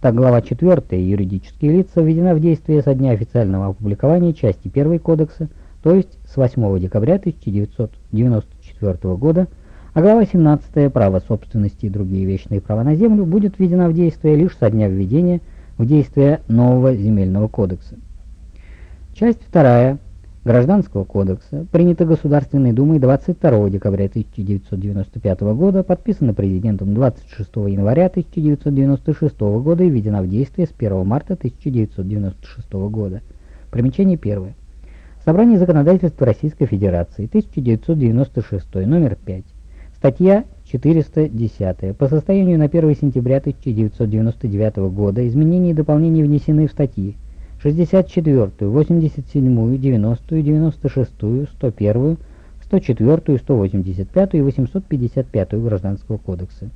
Так, глава 4 «Юридические лица» введена в действие со дня официального опубликования части 1 Кодекса, то есть с 8 декабря 1994 года, а глава 17 «Право собственности и другие вечные права на землю» будет введена в действие лишь со дня введения в действие нового земельного кодекса. Часть 2 Гражданского кодекса, принято Государственной Думой 22 декабря 1995 года, подписана президентом 26 января 1996 года и введена в действие с 1 марта 1996 года. Примечание первое. Собрание законодательства Российской Федерации, 1996, номер 5. Статья 410. По состоянию на 1 сентября 1999 года изменения и дополнения внесены в статьи 64, 87, 90, 96, 101, 104, 185 и 855 Гражданского кодекса.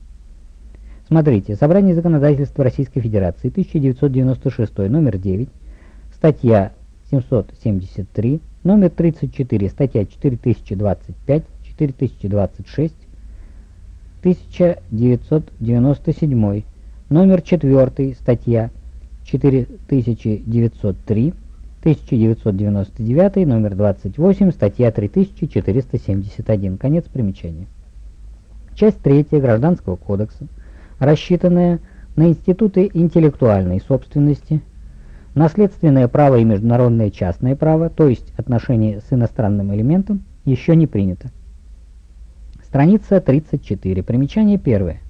Смотрите, Собрание законодательства Российской Федерации, 1996, номер 9, статья 773, номер 34, статья 4025, 4026, 1997, номер 4, статья 4903, 1999, номер 28, статья 3471. Конец примечания. Часть 3 Гражданского кодекса, рассчитанная на институты интеллектуальной собственности, наследственное право и международное частное право, то есть отношения с иностранным элементом, еще не принято. Страница 34. Примечание первое.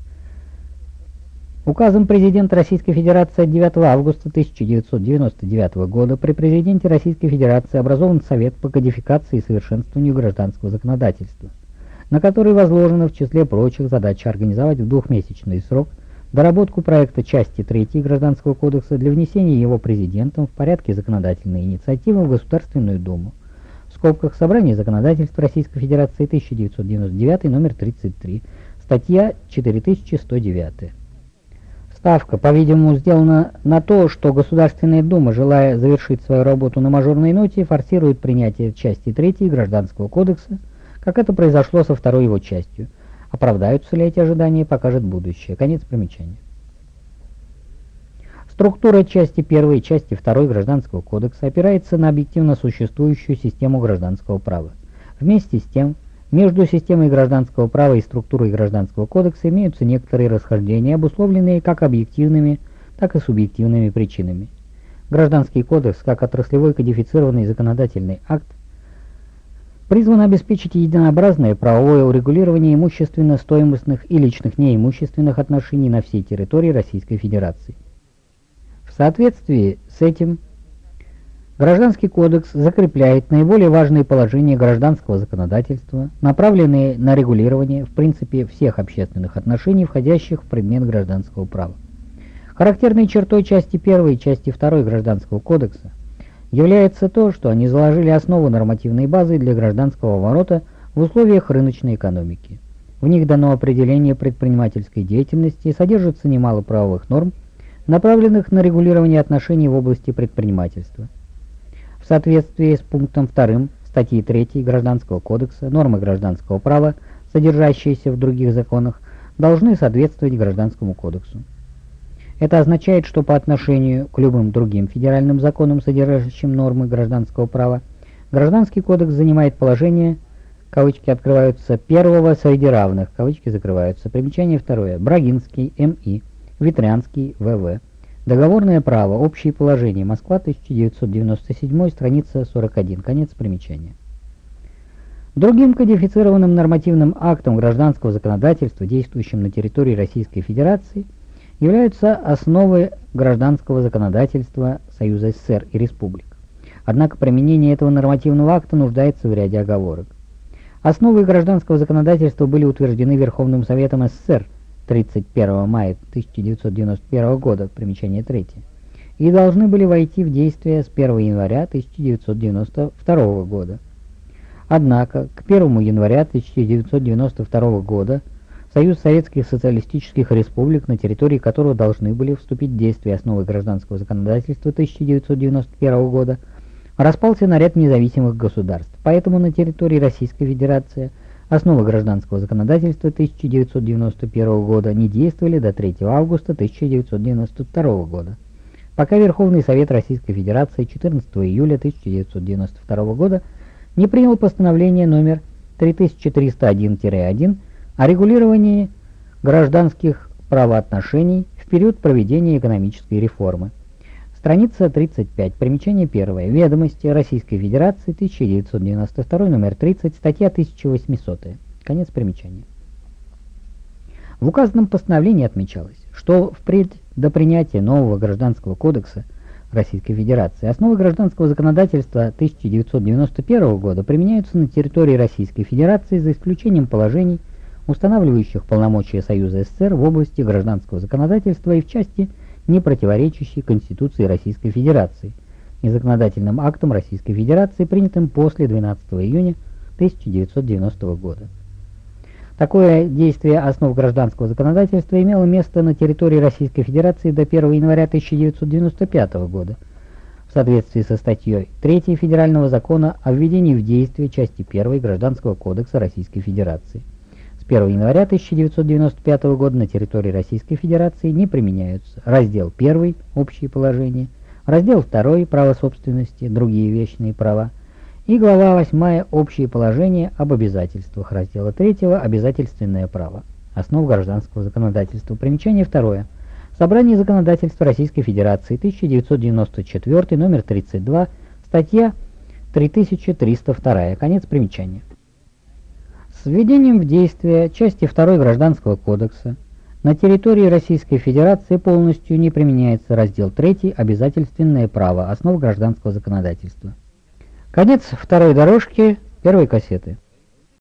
Указом президента Российской Федерации от 9 августа 1999 года при президенте Российской Федерации образован Совет по кодификации и совершенствованию гражданского законодательства, на который возложено в числе прочих задач организовать в двухмесячный срок доработку проекта части 3 Гражданского кодекса для внесения его президентом в порядке законодательной инициативы в Государственную Думу. В скобках Собрания законодательства Российской Федерации 1999 номер 33, статья 4109. Ставка, по-видимому, сделана на то, что Государственная Дума, желая завершить свою работу на мажорной ноте, форсирует принятие части 3 Гражданского кодекса, как это произошло со второй его частью. Оправдаются ли эти ожидания, покажет будущее. Конец примечания. Структура части 1 и части 2 Гражданского кодекса опирается на объективно существующую систему гражданского права. Вместе с тем, между системой гражданского права и структурой гражданского кодекса имеются некоторые расхождения, обусловленные как объективными, так и субъективными причинами. Гражданский кодекс, как отраслевой кодифицированный законодательный акт, призван обеспечить единообразное правовое урегулирование имущественно-стоимостных и личных неимущественных отношений на всей территории Российской Федерации. В соответствии с этим Гражданский кодекс закрепляет наиболее важные положения гражданского законодательства, направленные на регулирование, в принципе, всех общественных отношений, входящих в предмет гражданского права. Характерной чертой части 1 и части 2 Гражданского кодекса является то, что они заложили основу нормативной базы для гражданского оборота в условиях рыночной экономики. В них дано определение предпринимательской деятельности и содержится немало правовых норм, направленных на регулирование отношений в области предпринимательства – в соответствии с пунктом 2 статьи 3 Гражданского кодекса нормы гражданского права, содержащиеся в других законах, должны соответствовать Гражданскому кодексу. Это означает, что по отношению к любым другим федеральным законам, содержащим нормы гражданского права, Гражданский кодекс занимает положение, кавычки открываются, первого среди равных, кавычки закрываются. Примечание второе. Брагинский, М.И., Ветрянский, В.В. Договорное право. Общие положения. Москва, 1997, страница 41. Конец примечания. Другим кодифицированным нормативным актом гражданского законодательства, действующим на территории Российской Федерации, являются основы гражданского законодательства Союза СССР и Республик. Однако применение этого нормативного акта нуждается в ряде оговорок. Основы гражданского законодательства были утверждены Верховным Советом СССР 31 мая 1991 года, примечание 3, и должны были войти в действие с 1 января 1992 года. Однако к 1 января 1992 года Союз Советских Социалистических Республик, на территории которого должны были вступить в действие основы гражданского законодательства 1991 года, распался на ряд независимых государств. Поэтому на территории Российской Федерации – Основы гражданского законодательства 1991 года не действовали до 3 августа 1992 года, пока Верховный Совет Российской Федерации 14 июля 1992 года не принял постановление номер 3301-1 о регулировании гражданских правоотношений в период проведения экономической реформы. Страница 35. Примечание первое. Ведомости Российской Федерации, 1992, номер 30, статья 1800. Конец примечания. В указанном постановлении отмечалось, что впредь до принятия нового Гражданского кодекса Российской Федерации основы гражданского законодательства 1991 года применяются на территории Российской Федерации за исключением положений, устанавливающих полномочия Союза СССР в области гражданского законодательства и в части не противоречащий Конституции Российской Федерации и законодательным актом Российской Федерации, принятым после 12 июня 1990 года. Такое действие основ гражданского законодательства имело место на территории Российской Федерации до 1 января 1995 года в соответствии со статьей 3 Федерального закона о введении в действие части 1 Гражданского кодекса Российской Федерации. С 1 января 1995 года на территории Российской Федерации не применяются. Раздел 1 «Общие положения», раздел 2 «Право собственности», другие вечные права. И глава 8 «Общие положения об обязательствах», раздела 3 «Обязательственное право», основ гражданского законодательства. Примечание второе. Собрание законодательства Российской Федерации, 1994, номер 32, статья 3302, конец примечания. С введением в действие части 2 Гражданского кодекса на территории Российской Федерации полностью не применяется раздел 3 «Обязательственное право. Основ гражданского законодательства». Конец второй дорожки первой кассеты.